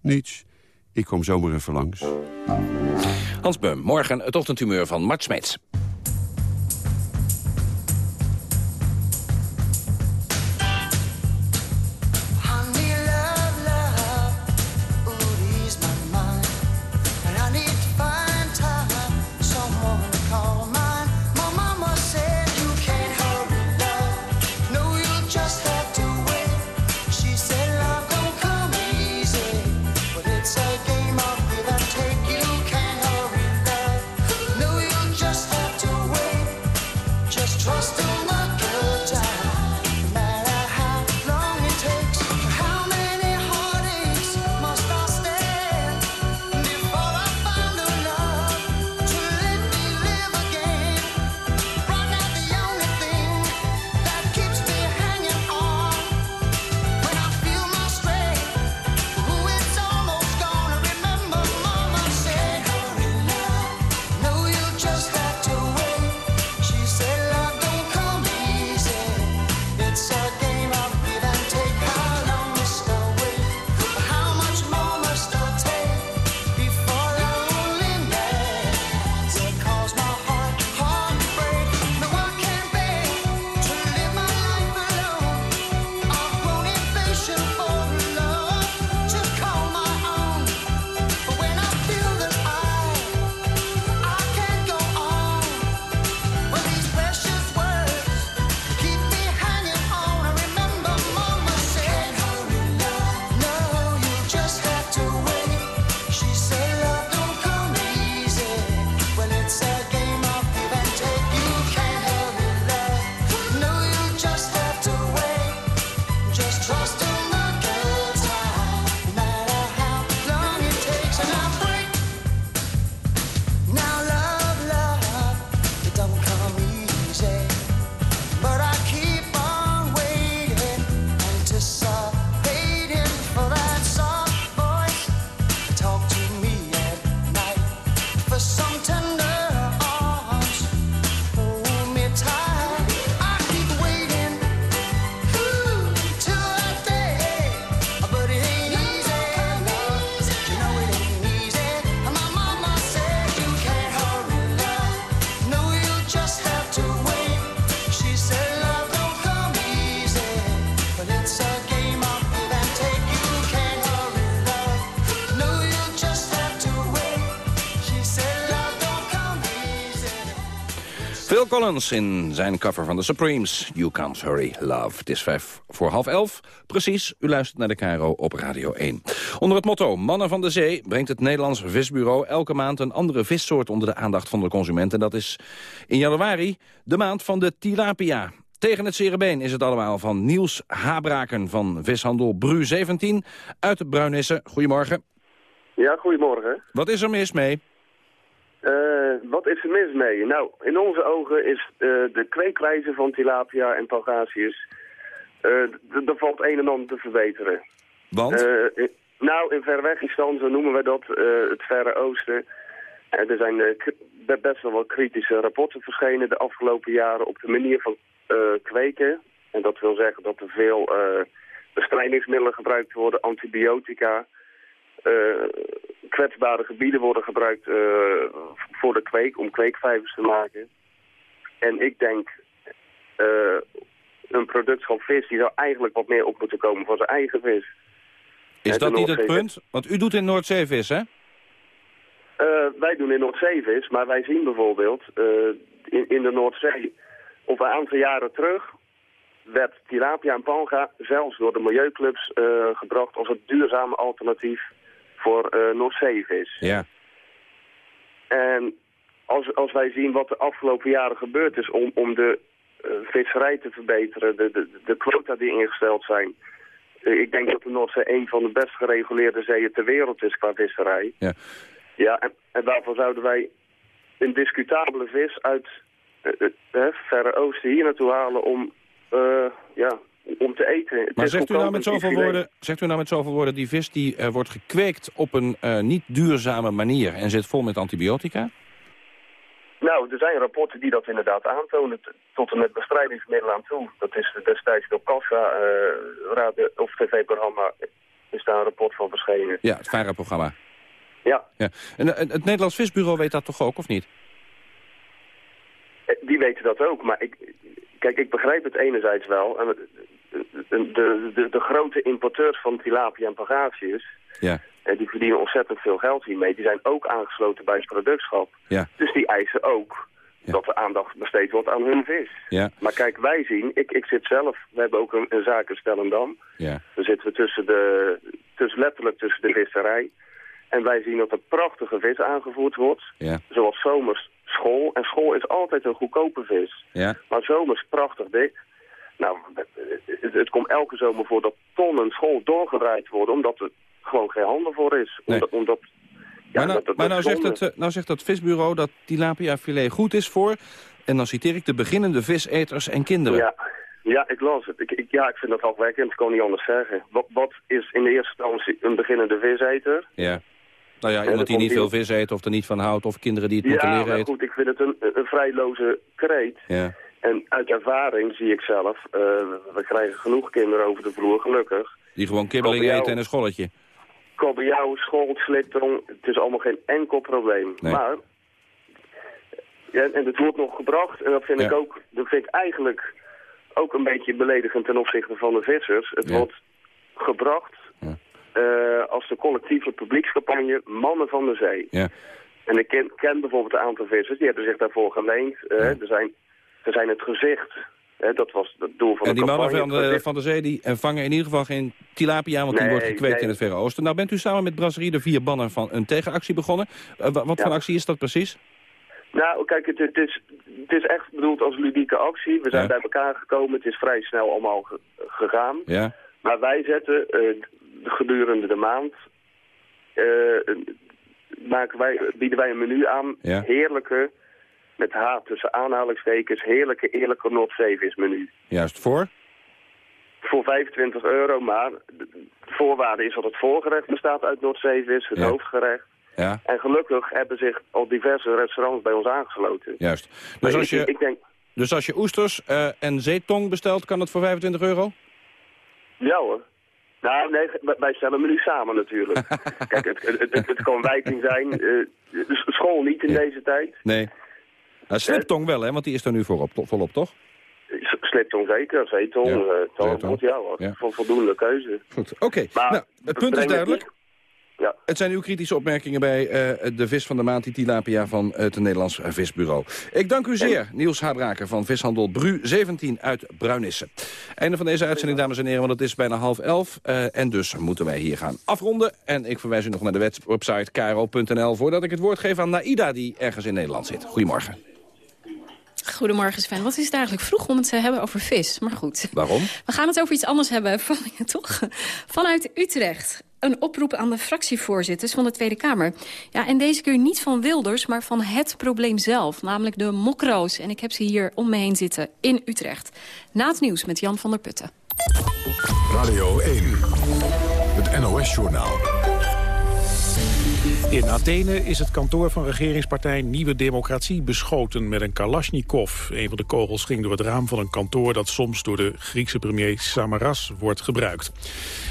[SPEAKER 16] niets, ik kom zomaar even langs.
[SPEAKER 8] Hans Beum, morgen het ochtendhumeur van Mart Smeets. Phil Collins in zijn cover van The Supremes. You Can't Hurry Love. Het is vijf voor half elf. Precies, u luistert naar de Caro op Radio 1. Onder het motto Mannen van de Zee brengt het Nederlands Visbureau... elke maand een andere vissoort onder de aandacht van de consument. En dat is in januari de maand van de tilapia. Tegen het cerebeen is het allemaal van Niels Habraken van vishandel Bru 17 uit Bruinisse. Goedemorgen.
[SPEAKER 17] Ja, goedemorgen.
[SPEAKER 8] Wat is er mis mee?
[SPEAKER 17] Uh, wat is er mis mee? Nou, in onze ogen is uh, de kweekwijze van tilapia en pangasius... Uh, er valt een en ander te verbeteren.
[SPEAKER 8] Want?
[SPEAKER 17] nou, in Verwegistan, zo noemen we dat, het Verre Oosten... er zijn best wel wat kritische rapporten verschenen de afgelopen jaren... op de manier van kweken. En dat wil zeggen dat er veel bestrijdingsmiddelen gebruikt worden, antibiotica... Uh, kwetsbare gebieden worden gebruikt uh, voor de kweek, om kweekvijvers te maken. En ik denk, uh, een product van vis, die zou eigenlijk wat meer op moeten komen van zijn eigen vis.
[SPEAKER 8] Is dat niet het punt? Want u doet in Noordzeevis, hè?
[SPEAKER 17] wij doen in Noordzeevis, maar wij zien bijvoorbeeld in, in de Noordzee... op een aantal jaren terug werd tilapia en panga zelfs door de milieuclubs gebracht als het duurzame alternatief voor uh, Noordzeevis.
[SPEAKER 8] Ja.
[SPEAKER 17] En als, als wij zien wat de afgelopen jaren gebeurd is om, om de uh, visserij te verbeteren, de, de, de quota die ingesteld zijn. Uh, ik denk dat de Noordzee een van de best gereguleerde zeeën ter wereld is qua visserij.
[SPEAKER 8] Ja.
[SPEAKER 17] Ja, en, en daarvoor zouden wij een discutabele vis uit het Verre Oosten hier naartoe halen om ja, om te eten.
[SPEAKER 8] Maar zegt u, nou met zoveel woorden, zegt u nou met zoveel woorden, die vis die uh, wordt gekweekt op een uh, niet duurzame manier en zit vol met antibiotica?
[SPEAKER 17] Nou, er zijn rapporten die dat inderdaad aantonen, tot en met bestrijdingsmiddelen aan toe. Dat is destijds door Kassa, uh, of tv-programma, is daar een rapport van verschenen.
[SPEAKER 8] Ja, het VARA-programma.
[SPEAKER 17] Ja.
[SPEAKER 8] ja. En het Nederlands Visbureau weet dat toch ook, of niet?
[SPEAKER 17] Die weten dat ook, maar ik, kijk, ik begrijp het enerzijds wel. En de, de, de, de grote importeurs van tilapia en pangasius...
[SPEAKER 8] Ja.
[SPEAKER 17] En die verdienen ontzettend veel geld hiermee. Die zijn ook aangesloten bij het productschap.
[SPEAKER 8] Ja.
[SPEAKER 17] Dus die eisen ook ja. dat er aandacht besteed wordt aan hun vis.
[SPEAKER 8] Ja.
[SPEAKER 17] Maar kijk, wij zien, ik, ik zit zelf, we hebben ook een, een zaak in Stellendam.
[SPEAKER 8] Ja.
[SPEAKER 17] Dan zitten we tussen de, tussen, letterlijk tussen de visserij. En wij zien dat er prachtige vis aangevoerd wordt.
[SPEAKER 8] Ja.
[SPEAKER 17] Zoals zomers school. En school is altijd een goedkope vis.
[SPEAKER 8] Ja.
[SPEAKER 17] Maar zomers prachtig dik. Nou, het, het, komt elke zomer voor dat tonnen school doorgedraaid worden, omdat er gewoon geen handen voor is.
[SPEAKER 8] Nee.
[SPEAKER 17] Omdat, omdat, ja,
[SPEAKER 8] maar nou,
[SPEAKER 17] dat, dat,
[SPEAKER 8] maar nou, zegt het, nou zegt dat visbureau dat tilapia filet goed is voor... en dan citeer ik de beginnende viseters en kinderen.
[SPEAKER 17] Ja, ja, ik las het. Ik, ik, ja, ik vind dat afwijkend. Ik kan niet anders zeggen. Wat, wat is in de eerste instantie een beginnende viseter?
[SPEAKER 8] Ja. Nou ja, iemand die niet veel vis eet of er niet van houdt... of kinderen die het moeten
[SPEAKER 17] Ja,
[SPEAKER 8] leren eten.
[SPEAKER 17] goed, ik vind het een, een vrijloze kreet.
[SPEAKER 8] Ja.
[SPEAKER 17] En uit ervaring zie ik zelf, eh, we krijgen genoeg kinderen over de vloer, gelukkig.
[SPEAKER 8] Die gewoon kibbeling eten en een scholletje.
[SPEAKER 17] Kabeljauw, school, sliptong, het is allemaal geen enkel probleem.
[SPEAKER 8] Nee.
[SPEAKER 17] Maar, ja, en het wordt nog gebracht, en dat vind, ik
[SPEAKER 8] Ja.
[SPEAKER 17] ook, dat vind ik eigenlijk ook een beetje beledigend ten opzichte van de vissers. Het
[SPEAKER 8] Ja.
[SPEAKER 17] wordt gebracht als de collectieve publiekscampagne Mannen van de Zee.
[SPEAKER 8] Ja.
[SPEAKER 17] En ik ken, ken bijvoorbeeld een aantal vissers, die hebben zich daarvoor geleend. Eh, er, zijn, er zijn het gezicht, dat was het doel van
[SPEAKER 8] En
[SPEAKER 17] de
[SPEAKER 8] die mannen
[SPEAKER 17] campagne.
[SPEAKER 8] van de, van de zee die eh, vangen in ieder geval geen tilapia... want die wordt gekweekt
[SPEAKER 17] nee.
[SPEAKER 8] in het Verre Oosten. Nou bent u samen met Brasserie de Vier Bannen van een tegenactie begonnen. Eh, wa- wat
[SPEAKER 17] Ja.
[SPEAKER 8] voor actie is dat precies?
[SPEAKER 17] Nou, kijk, het, het, is, het is echt bedoeld als ludieke actie. We zijn
[SPEAKER 8] Ja.
[SPEAKER 17] bij elkaar gekomen, het is vrij snel allemaal ge- gegaan.
[SPEAKER 8] Ja.
[SPEAKER 17] Maar wij zetten eh, gedurende de maand... eh, maken wij, bieden wij een menu aan,
[SPEAKER 8] Ja.
[SPEAKER 17] heerlijke, met H tussen aanhalingstekens, heerlijke, eerlijke Noordzeevismenu.
[SPEAKER 8] Juist voor?
[SPEAKER 17] Voor 25 euro, maar de voorwaarde is dat het voorgerecht bestaat uit Noordzeevis, het
[SPEAKER 8] Ja.
[SPEAKER 17] hoofdgerecht.
[SPEAKER 8] Ja,
[SPEAKER 17] En gelukkig hebben zich al diverse restaurants bij ons aangesloten.
[SPEAKER 8] juist.
[SPEAKER 17] Maar
[SPEAKER 8] Dus als
[SPEAKER 17] ik,
[SPEAKER 8] je,
[SPEAKER 17] ik denk,
[SPEAKER 8] dus als je oesters eh, en zeetong bestelt, kan dat voor 25 euro?
[SPEAKER 17] Ja hoor. Nou, nee, wij- stellen menu samen natuurlijk. *laughs* Kijk, het, het, het, het kan wijking zijn. eh, de school niet in
[SPEAKER 8] Ja.
[SPEAKER 17] deze tijd.
[SPEAKER 8] Nee. Nou, sliptong wel, hè, want die is er nu voorop, to- volop, toch?
[SPEAKER 17] Sliptong zeker, zeetong,
[SPEAKER 8] Ja, zeetong.
[SPEAKER 17] ja hoor.
[SPEAKER 8] Ja.
[SPEAKER 17] Voor voldoende keuze.
[SPEAKER 8] Goed, oké. Nou, het punt is duidelijk.
[SPEAKER 17] Ja.
[SPEAKER 8] Het zijn uw kritische opmerkingen bij eh, de vis van de maand, die tilapia van het Nederlands Visbureau. Ik dank u zeer, Niels Habraker van vishandel Bru 17 uit Bruinisse. Einde van deze uitzending, dames en heren, want het is bijna half elf. eh, en dus moeten wij hier gaan afronden. En ik verwijs u nog naar de website kro.nl... voordat ik het woord geef aan Naida, die ergens in Nederland zit. Goedemorgen.
[SPEAKER 18] Goedemorgen Sven. Wat is het eigenlijk vroeg om het te hebben over vis? Maar goed.
[SPEAKER 8] Waarom?
[SPEAKER 18] We gaan het over iets anders hebben, van, ja, *laughs* toch? Vanuit Utrecht. Een oproep aan de fractievoorzitters van de Tweede Kamer. Ja, en deze keer niet van Wilders, maar van het probleem zelf. Namelijk de mokro's. En ik heb ze hier om me heen zitten in Utrecht. Na het nieuws met Jan van der Putten.
[SPEAKER 1] Radio 1, het NOS-journaal.
[SPEAKER 2] In Athene is het kantoor van regeringspartij Nieuwe Democratie beschoten met een Kalashnikov. Een van de kogels ging door het raam van een kantoor dat soms door de Griekse premier Samaras wordt gebruikt.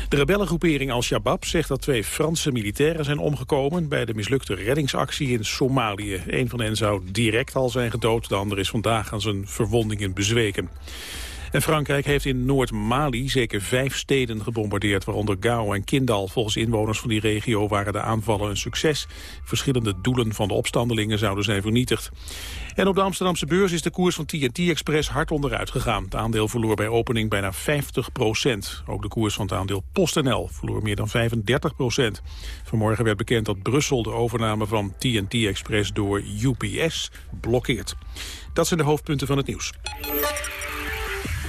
[SPEAKER 2] De rebellengroepering Al-Shabaab zegt dat twee Franse militairen zijn omgekomen bij de mislukte reddingsactie in Somalië. Een van hen zou direct al zijn gedood, de ander is vandaag aan zijn verwondingen bezweken. En Frankrijk heeft in Noord-Mali zeker vijf steden gebombardeerd, waaronder Gao en Kindal. Volgens inwoners van die regio waren de aanvallen een succes. Verschillende doelen van de opstandelingen zouden zijn vernietigd. En op de Amsterdamse beurs is de koers van TNT Express hard onderuit gegaan. Het aandeel verloor bij opening bijna 50 procent. Ook de koers van het aandeel PostNL verloor meer dan 35 procent. Vanmorgen werd bekend dat Brussel de overname van TNT Express door UPS blokkeert. Dat zijn de hoofdpunten van het nieuws.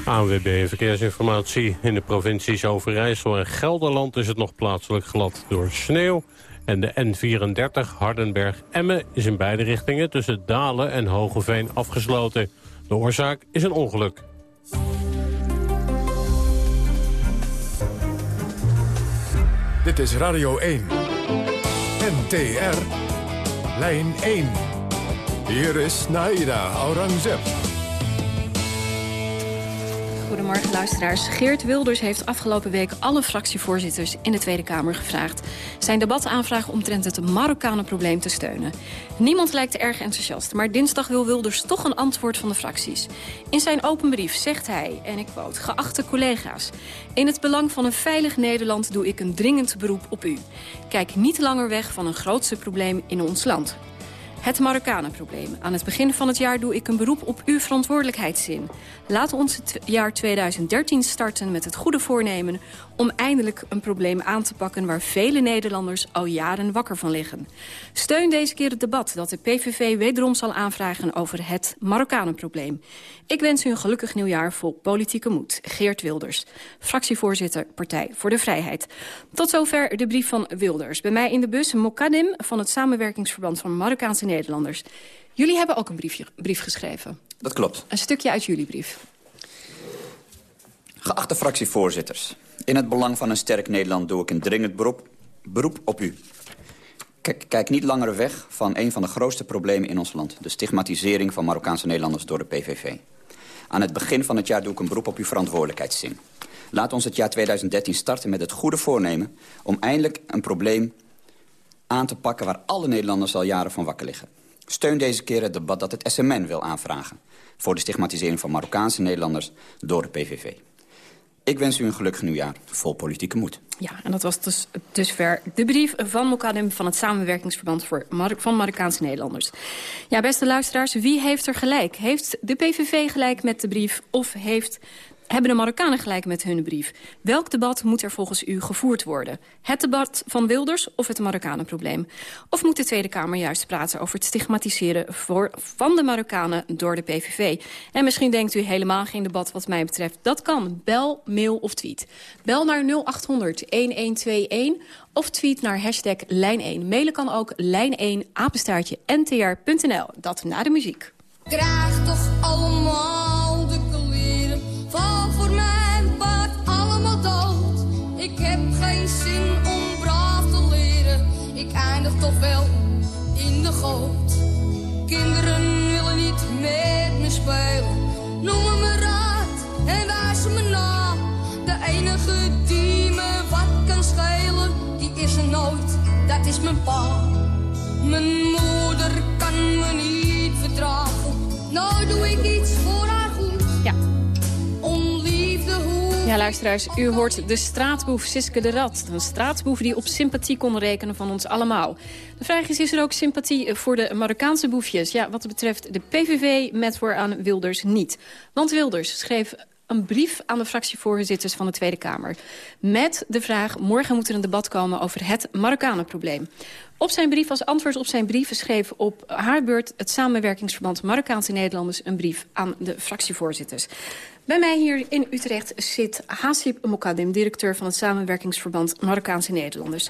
[SPEAKER 5] ANWB Verkeersinformatie. In de provincies Overijssel en Gelderland is het nog plaatselijk glad door sneeuw. En de N34 Hardenberg-Emmen is in beide richtingen tussen Dalen en Hogeveen afgesloten. De oorzaak is een ongeluk.
[SPEAKER 1] Dit is Radio 1. NTR. Lijn 1. Hier is Naida Aurangzeb.
[SPEAKER 18] Goedemorgen luisteraars. Geert Wilders heeft afgelopen week alle fractievoorzitters in de Tweede Kamer gevraagd... zijn debataanvraag omtrent het Marokkanenprobleem te steunen. Niemand lijkt erg enthousiast, maar dinsdag wil Wilders toch een antwoord van de fracties. In zijn open brief zegt hij, en ik quote, geachte collega's... in het belang van een veilig Nederland doe ik een dringend beroep op u. Kijk niet langer weg van een grootste probleem in ons land. Het Marokkanenprobleem. Aan het begin van het jaar doe ik een beroep op uw verantwoordelijkheidszin. Laat ons het jaar 2013 starten met het goede voornemen... om eindelijk een probleem aan te pakken waar vele Nederlanders al jaren wakker van liggen. Steun deze keer het debat dat de PVV wederom zal aanvragen over het Marokkanenprobleem. Ik wens u een gelukkig nieuwjaar vol politieke moed. Geert Wilders, fractievoorzitter Partij voor de Vrijheid. Tot zover de brief van Wilders. Bij mij in de bus Mokadim van het Samenwerkingsverband van Marokkaanse Nederlanders. Jullie hebben ook een briefje, brief geschreven.
[SPEAKER 19] Dat klopt.
[SPEAKER 18] Een stukje uit jullie brief.
[SPEAKER 19] Geachte fractievoorzitters. In het belang van een sterk Nederland doe ik een dringend beroep, op u. Kijk, kijk niet langer weg van een van de grootste problemen in ons land. De stigmatisering van Marokkaanse Nederlanders door de PVV. Aan het begin van het jaar doe ik een beroep op uw verantwoordelijkheidszin. Laat ons het jaar 2013 starten met het goede voornemen... om eindelijk een probleem aan te pakken waar alle Nederlanders al jaren van wakker liggen. Steun deze keer het debat dat het SMN wil aanvragen... voor de stigmatisering van Marokkaanse Nederlanders door de PVV. Ik wens u een gelukkig nieuwjaar, vol politieke moed.
[SPEAKER 18] Ja, en dat was dus dusver de brief van Mokadim van het Samenwerkingsverband voor Mar van Marokkaanse Nederlanders. Ja, beste luisteraars, wie heeft er gelijk? Heeft de PVV gelijk met de brief of heeft hebben de Marokkanen gelijk met hun brief? Welk debat moet er volgens u gevoerd worden? Het debat van Wilders of het Marokkanenprobleem? Of moet de Tweede Kamer juist praten over het stigmatiseren voor, van de Marokkanen door de PVV? En misschien denkt u helemaal geen debat wat mij betreft. Dat kan. Bel, mail of tweet. Bel naar 0800-1121 of tweet naar hashtag lijn1. Mailen kan ook lijn1 apenstaartje ntr.nl. Dat na de muziek.
[SPEAKER 20] Krijg toch allemaal Val voor mijn paard allemaal dood. Ik heb geen zin om braaf te leren. Ik eindig toch wel in de goot. Kinderen willen niet met me spelen. Noemen me raad en wijzen me na. De enige die me wat kan schelen, die is er nooit. Dat is mijn pa. Mijn moeder kan me niet verdragen. Nou doe ik iets voor
[SPEAKER 18] Ja. Luisteraars, u hoort de straatboef Siske de Rat. Een straatboef die op sympathie kon rekenen van ons allemaal. De vraag is, is er ook sympathie voor de Marokkaanse boefjes? Ja, wat betreft de PVV met aan Wilders niet. Want Wilders schreef een brief aan de fractievoorzitters van de Tweede Kamer. Met de vraag, morgen moet er een debat komen over het Marokkanenprobleem. Op zijn brief, als antwoord op zijn brief, schreef op haar beurt... het samenwerkingsverband Marokkaanse Nederlanders een brief aan de fractievoorzitters. Bij mij hier in Utrecht zit Hasib Mokadim, directeur van het samenwerkingsverband Marokkaanse Nederlanders.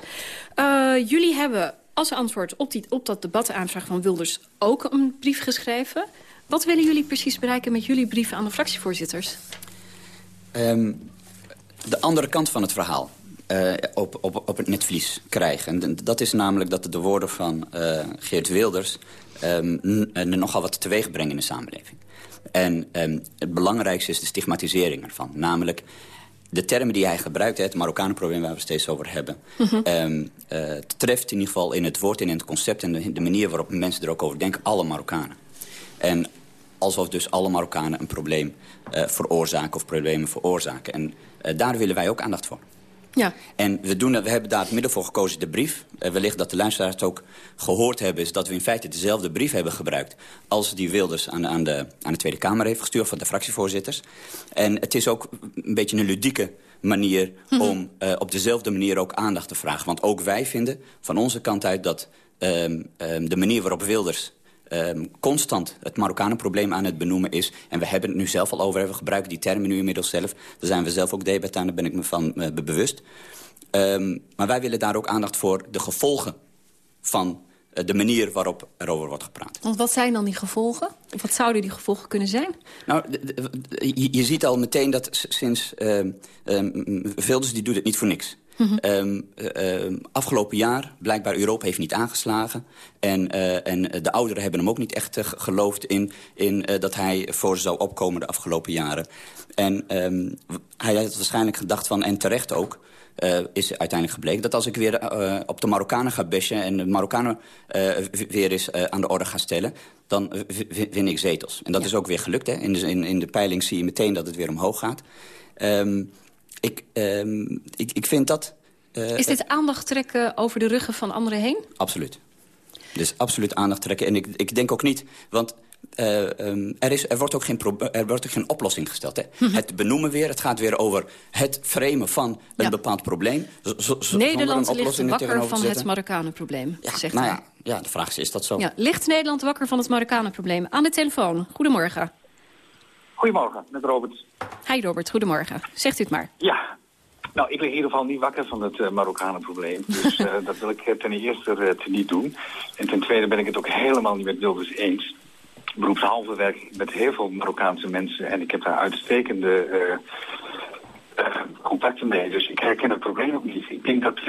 [SPEAKER 18] Uh, jullie hebben als antwoord op, die, op dat debattaanvraag van Wilders ook een brief geschreven. Wat willen jullie precies bereiken met jullie brief aan de fractievoorzitters?
[SPEAKER 19] Um, de andere kant van het verhaal. Uh, op, op, op het netvlies krijgen. En dat is namelijk dat de woorden van uh, Geert Wilders... Um, nogal wat teweeg brengen in de samenleving. En um, het belangrijkste is de stigmatisering ervan. Namelijk de termen die hij gebruikt, het Marokkanenprobleem waar we het steeds over hebben... Mm -hmm. um, uh, treft in ieder geval in het woord en in het concept... en de, de, manier waarop mensen er ook over denken, alle Marokkanen. En alsof dus alle Marokkanen een probleem uh, veroorzaken of problemen veroorzaken. En uh, daar willen wij ook aandacht voor.
[SPEAKER 18] Ja.
[SPEAKER 19] En we, doen, we hebben daar het middel voor gekozen, de brief. Uh, wellicht dat de luisteraars het ook gehoord hebben... is dat we in feite dezelfde brief hebben gebruikt... als die Wilders aan, aan, de, aan de Tweede Kamer heeft gestuurd... van de fractievoorzitters. En het is ook een beetje een ludieke manier... -hmm. om uh, op dezelfde manier ook aandacht te vragen. Want ook wij vinden van onze kant uit dat um, um, de manier waarop Wilders... Um, constant het Marokkanenprobleem aan het benoemen is. En we hebben het nu zelf al over. We gebruiken die termen nu inmiddels zelf. Daar zijn we zelf ook debat aan, daar ben ik me van uh, bewust. Um, maar wij willen daar ook aandacht voor de gevolgen van uh, de manier waarop erover wordt gepraat.
[SPEAKER 18] Want wat zijn dan die gevolgen? Of wat zouden die gevolgen kunnen zijn?
[SPEAKER 19] Nou, je, je ziet al meteen dat sinds... Uh, Vilders die doet het niet voor niks. Mm -hmm. um, uh, afgelopen jaar, blijkbaar Europa heeft niet aangeslagen. En, uh, en de ouderen hebben hem ook niet echt uh, geloofd in, in dat hij voor ze zou opkomen de afgelopen jaren. En um, hij had waarschijnlijk gedacht van, en terecht ook... is uiteindelijk gebleken dat als ik weer op de Marokkanen ga bashen... en de Marokkanen weer eens aan de orde ga stellen... dan win ik zetels. En dat ja. is ook weer gelukt. Hè? In, de, in, in de peiling zie je meteen dat het weer omhoog gaat. Um, ik, um, ik, ik vind dat...
[SPEAKER 18] Uh, is dit aandacht trekken over de ruggen van anderen heen?
[SPEAKER 19] Absoluut. Dus absoluut aandacht trekken. En ik, ik denk ook niet, want uh, um, er, is, er, wordt ook geen er wordt ook geen oplossing gesteld. Hè?
[SPEAKER 18] Mhm.
[SPEAKER 19] Het benoemen weer, het gaat weer over het framen van een ja. bepaald probleem.
[SPEAKER 18] Nederland ligt wakker van het Marokkanenprobleem,
[SPEAKER 19] ja,
[SPEAKER 18] zegt
[SPEAKER 19] nou
[SPEAKER 18] hij.
[SPEAKER 19] Ja, ja, de vraag is, is dat zo?
[SPEAKER 18] Ja, ligt Nederland wakker van het Marokkanenprobleem? Aan de telefoon, goedemorgen.
[SPEAKER 21] Goedemorgen, met Robert.
[SPEAKER 18] Hi Robert, goedemorgen. Zegt u het maar.
[SPEAKER 21] Ja, nou, ik lig in ieder geval niet wakker van het uh, Marokkanenprobleem. *laughs* Dus uh, dat wil ik ten eerste uh, te niet doen. En ten tweede ben ik het ook helemaal niet met Wilders eens. Beroepshalve werk ik met heel veel Marokkaanse mensen. En ik heb daar uitstekende contacten mee. Dus ik herken het probleem ook niet. Ik denk dat,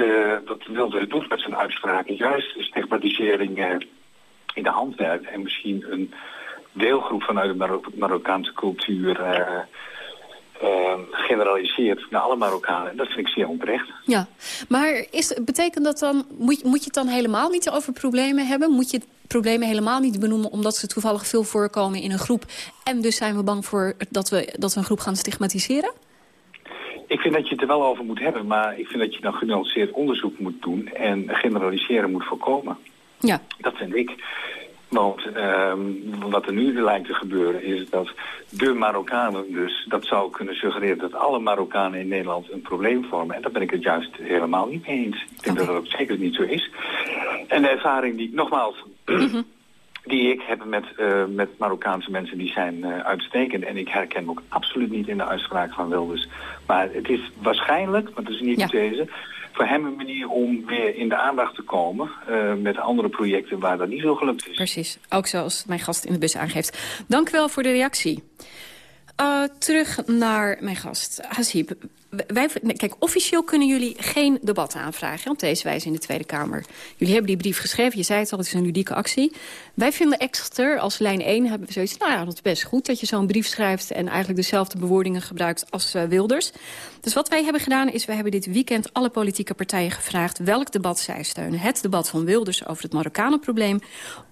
[SPEAKER 21] dat Wilders het doet met zijn uitspraken. Juist de stigmatisering in de hand werkt. En misschien een deelgroep vanuit de Marok Marokkaanse cultuur... Uh, generaliseert naar alle Marokkanen. Dat vind ik zeer onterecht.
[SPEAKER 18] Ja, maar is, betekent dat dan, moet, moet je het dan helemaal niet over problemen hebben? Moet je problemen helemaal niet benoemen omdat ze toevallig veel voorkomen in een groep? En dus zijn we bang voor dat we, dat we een groep gaan stigmatiseren?
[SPEAKER 21] Ik vind dat je het er wel over moet hebben, maar ik vind dat je dan genuanceerd onderzoek moet doen en generaliseren moet voorkomen.
[SPEAKER 18] Ja.
[SPEAKER 21] Dat vind ik. Want um, wat er nu lijkt te gebeuren is dat de Marokkanen dus... dat zou kunnen suggereren dat alle Marokkanen in Nederland een probleem vormen. En daar ben ik het juist helemaal niet mee eens. Ik denk okay. dat dat zeker niet zo is. En de ervaring die, nogmaals, *clears throat* die ik heb met, uh, met Marokkaanse mensen, die zijn uh, uitstekend. En ik herken me ook absoluut niet in de uitspraak van Wilders. Maar het is waarschijnlijk, want het is niet ja. deze voor hem een manier om weer in de aandacht te komen... Uh, met andere projecten waar dat niet zo gelukt is.
[SPEAKER 18] Precies, ook zoals mijn gast in de bus aangeeft. Dank wel voor de reactie. Uh, terug naar mijn gast, Hasib. wij, kijk, officieel kunnen jullie geen debat aanvragen op deze wijze in de Tweede Kamer. Jullie hebben die brief geschreven, je zei het al, het is een ludieke actie. Wij vinden Exeter als lijn 1 hebben we zoiets... nou ja, dat is best goed dat je zo'n brief schrijft... en eigenlijk dezelfde bewoordingen gebruikt als uh, Wilders. Dus wat wij hebben gedaan is, we hebben dit weekend alle politieke partijen gevraagd... welk debat zij steunen. Het debat van Wilders over het Marokkanenprobleem...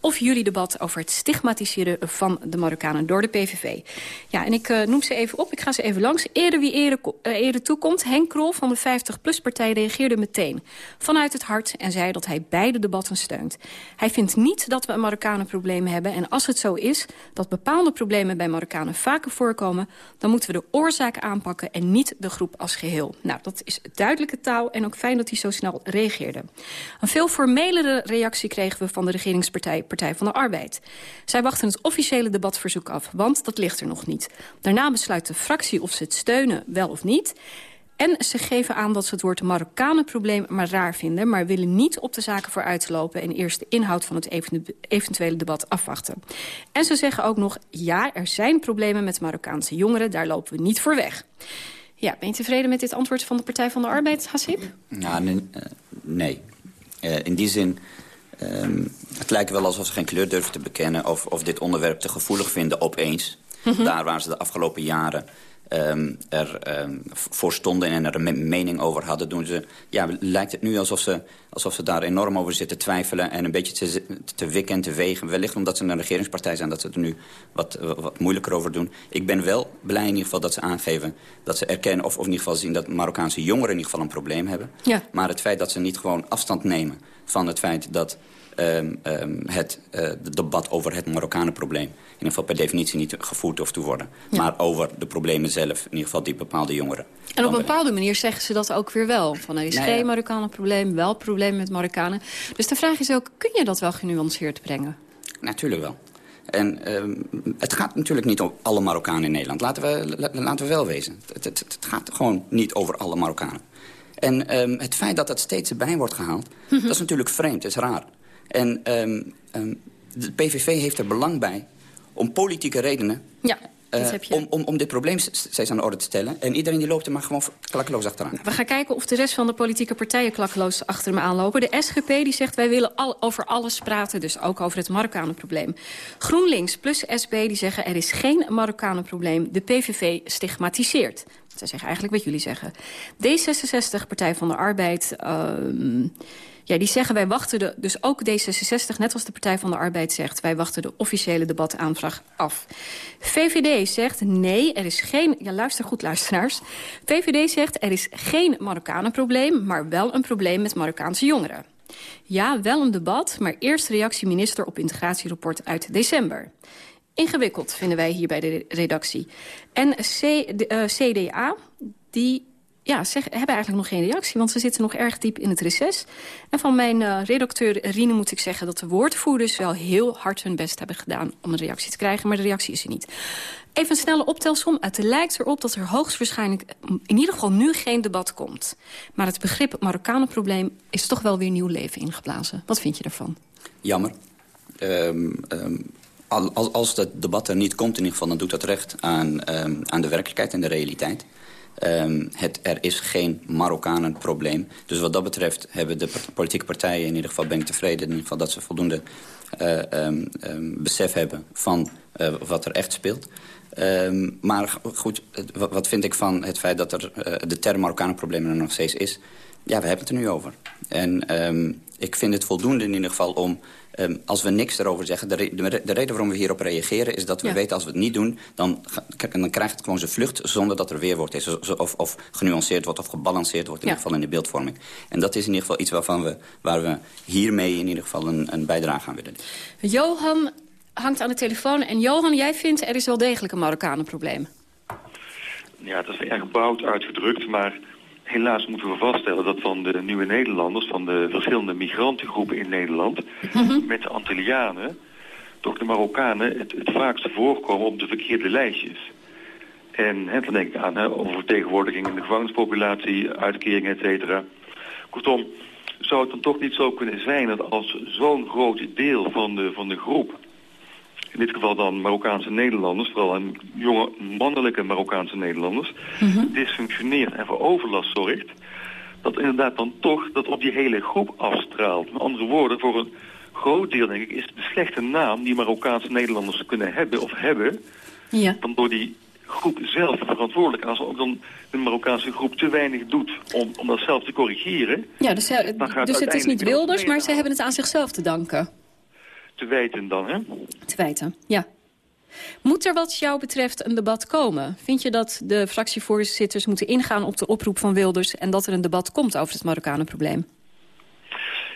[SPEAKER 18] of jullie debat over het stigmatiseren van de Marokkanen door de PVV. Ja, en ik uh, noem ze even op, ik ga ze even langs. Eerder wie eerder, eerder toekomt, Henk Krol van de 50PLUS-partij reageerde meteen. Vanuit het hart en zei dat hij beide debatten steunt. Hij vindt niet dat we een Marokkanenprobleem hebben... en als het zo is dat bepaalde problemen bij Marokkanen vaker voorkomen... dan moeten we de oorzaak aanpakken en niet de groep als geheel. Nou, dat is duidelijke taal en ook fijn dat hij zo snel reageerde. Een veel formelere reactie kregen we van de regeringspartij Partij van de Arbeid. Zij wachten het officiële debatverzoek af, want dat ligt er nog niet. Daarna besluit de fractie of ze het steunen, wel of niet... En ze geven aan dat ze het woord Marokkanenprobleem maar raar vinden... maar willen niet op de zaken vooruitlopen... en eerst de inhoud van het eventuele debat afwachten. En ze zeggen ook nog, ja, er zijn problemen met Marokkaanse jongeren... daar lopen we niet voor weg. Ja, ben je tevreden met dit antwoord van de Partij van de Arbeid, Hassib?
[SPEAKER 19] Ja, nee. Uh, nee. Uh, in die zin, um, het lijkt wel alsof ze geen kleur durven te bekennen... of, of dit onderwerp te gevoelig vinden opeens. Mm -hmm. Daar waar ze de afgelopen jaren um, er um, voor stonden en er een mening over hadden... Doen ze, ja, lijkt het nu alsof ze, alsof ze daar enorm over zitten twijfelen... en een beetje te, te wikken en te wegen. Wellicht omdat ze een regeringspartij zijn... dat ze er nu wat, wat moeilijker over doen. Ik ben wel blij in ieder geval dat ze aangeven... dat ze erkennen of, of in ieder geval zien dat Marokkaanse jongeren... in ieder geval een probleem hebben.
[SPEAKER 18] Ja.
[SPEAKER 19] Maar het feit dat ze niet gewoon afstand nemen van het feit dat... Um, um, het uh, debat over het Marokkanenprobleem... in ieder geval per definitie niet gevoerd hoeft te worden. Ja. Maar over de problemen zelf, in ieder geval die bepaalde jongeren.
[SPEAKER 18] En op een bepaalde manier zeggen ze dat ook weer wel. Van er is
[SPEAKER 19] Nou
[SPEAKER 18] geen
[SPEAKER 19] ja.
[SPEAKER 18] Marokkanenprobleem, wel probleem met Marokkanen. Dus de vraag is ook, kun je dat wel genuanceerd brengen?
[SPEAKER 19] Natuurlijk wel. En um, het gaat natuurlijk niet om alle Marokkanen in Nederland. Laten we, la, laten we wel wezen. Het, het, het gaat gewoon niet over alle Marokkanen. En um, het feit dat dat steeds erbij wordt gehaald... dat is natuurlijk vreemd, dat is raar. En um, um, de PVV heeft er belang bij om politieke redenen...
[SPEAKER 18] Ja,
[SPEAKER 19] uh,
[SPEAKER 18] je.
[SPEAKER 19] Om, om, om dit probleem steeds aan de orde te stellen. En iedereen die loopt er maar gewoon klakkeloos achteraan.
[SPEAKER 18] We gaan kijken of de rest van de politieke partijen klakkeloos achter me aanlopen. De SGP die zegt wij willen al, over alles praten, dus ook over het Marokkanenprobleem. GroenLinks plus SP die zeggen er is geen Marokkanenprobleem. De PVV stigmatiseert. Zij zeggen eigenlijk wat jullie zeggen. D66, Partij van de Arbeid... Uh, ja, die zeggen wij wachten de, dus ook D66, net als de Partij van de Arbeid zegt... wij wachten de officiële debataanvraag af. VVD zegt nee, er is geen... Ja, luister goed, luisteraars. VVD zegt er is geen Marokkanenprobleem... maar wel een probleem met Marokkaanse jongeren. Ja, wel een debat, maar eerst reactie minister op integratierapport uit december. Ingewikkeld vinden wij hier bij de redactie. En C, de, uh, CDA, die ja, zeg, hebben eigenlijk nog geen reactie, want ze zitten nog erg diep in het reces. En van mijn uh, redacteur Rine moet ik zeggen dat de woordvoerders wel heel hard hun best hebben gedaan om een reactie te krijgen, maar de reactie is er niet. Even een snelle optelsom. Het lijkt erop dat er hoogstwaarschijnlijk in ieder geval nu geen debat komt. Maar het begrip Marokkanenprobleem is toch wel weer nieuw leven ingeblazen. Wat vind je daarvan?
[SPEAKER 19] Jammer. Um, um, als, als dat debat er niet komt in ieder geval, dan doet dat recht aan, um, aan de werkelijkheid en de realiteit. Um, het, er is geen Marokkanenprobleem. Dus wat dat betreft hebben de politieke partijen... in ieder geval ben ik tevreden in ieder geval dat ze voldoende uh, um, um, besef hebben... van uh, wat er echt speelt. Maar goed, wat, vind ik van het feit dat er uh, de term Marokkanenprobleem er nog steeds is? Ja, we hebben het er nu over. En ik vind het voldoende in ieder geval om... Um, als we niks erover zeggen, de, re de, de, reden waarom we hierop reageren... is dat we ja. weten als we het niet doen, dan, dan krijgt het gewoon zijn vlucht... zonder dat er weerwoord is, of, of genuanceerd wordt of gebalanceerd wordt... in ja. ieder geval in de beeldvorming. En dat is in ieder geval iets waarvan we, waar we hiermee in ieder geval een, een bijdrage aan willen doen.
[SPEAKER 18] Johan hangt aan de telefoon. En Johan, jij vindt er is wel degelijk een Marokkanenprobleem.
[SPEAKER 22] Ja, dat is erg bout uitgedrukt, maar helaas moeten we vaststellen dat van de nieuwe Nederlanders, van de verschillende migrantengroepen in Nederland, mm -hmm. met de Antillianen, toch de Marokkanen het, het vaakste voorkomen op de verkeerde lijstjes. En hè, dan denk ik aan hè, oververtegenwoordiging in de gevangenispopulatie, uitkeringen, et cetera. Kortom, zou het dan toch niet zo kunnen zijn dat als zo'n groot deel van de, van de groep in dit geval dan Marokkaanse Nederlanders, vooral jonge mannelijke Marokkaanse Nederlanders, dysfunctioneert en voor overlast zorgt, dat inderdaad dan toch dat op die hele groep afstraalt. Met andere woorden, voor een groot deel denk ik is de slechte naam die Marokkaanse Nederlanders kunnen hebben of hebben,
[SPEAKER 18] ja.
[SPEAKER 22] dan door die groep zelf verantwoordelijk. Als ook dan de Marokkaanse groep te weinig doet om, om dat zelf te corrigeren...
[SPEAKER 18] Ja, dus, dus het is niet Wilders, maar ze hebben het aan zichzelf te danken.
[SPEAKER 22] Te wijten dan, hè?
[SPEAKER 18] Te wijten, ja. Moet er wat jou betreft een debat komen? Vind je dat de fractievoorzitters moeten ingaan op de oproep van Wilders... en dat er een debat komt over het Marokkanenprobleem?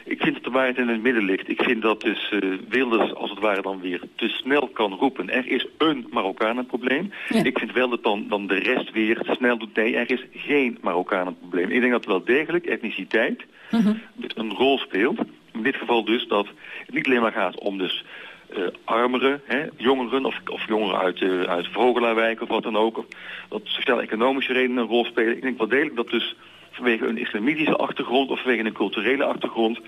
[SPEAKER 22] Ik vind dat de waarheid in het midden ligt. Ik vind dat dus uh, Wilders als het ware dan weer te snel kan roepen. Er is een Marokkanenprobleem. Ik vind wel dat dan, dan de rest weer te snel doet. Nee, er is geen Marokkanenprobleem. Ik denk dat wel degelijk etniciteit dus een rol speelt. In dit geval dus dat het niet alleen maar gaat om dus uh, armeren, hè, jongeren of, of jongeren uit, uh, uit Vogelaarwijk of wat dan ook. Of dat sociaal-economische redenen een rol spelen. Ik denk wel degelijk dat dus vanwege een islamitische achtergrond of vanwege een culturele achtergrond,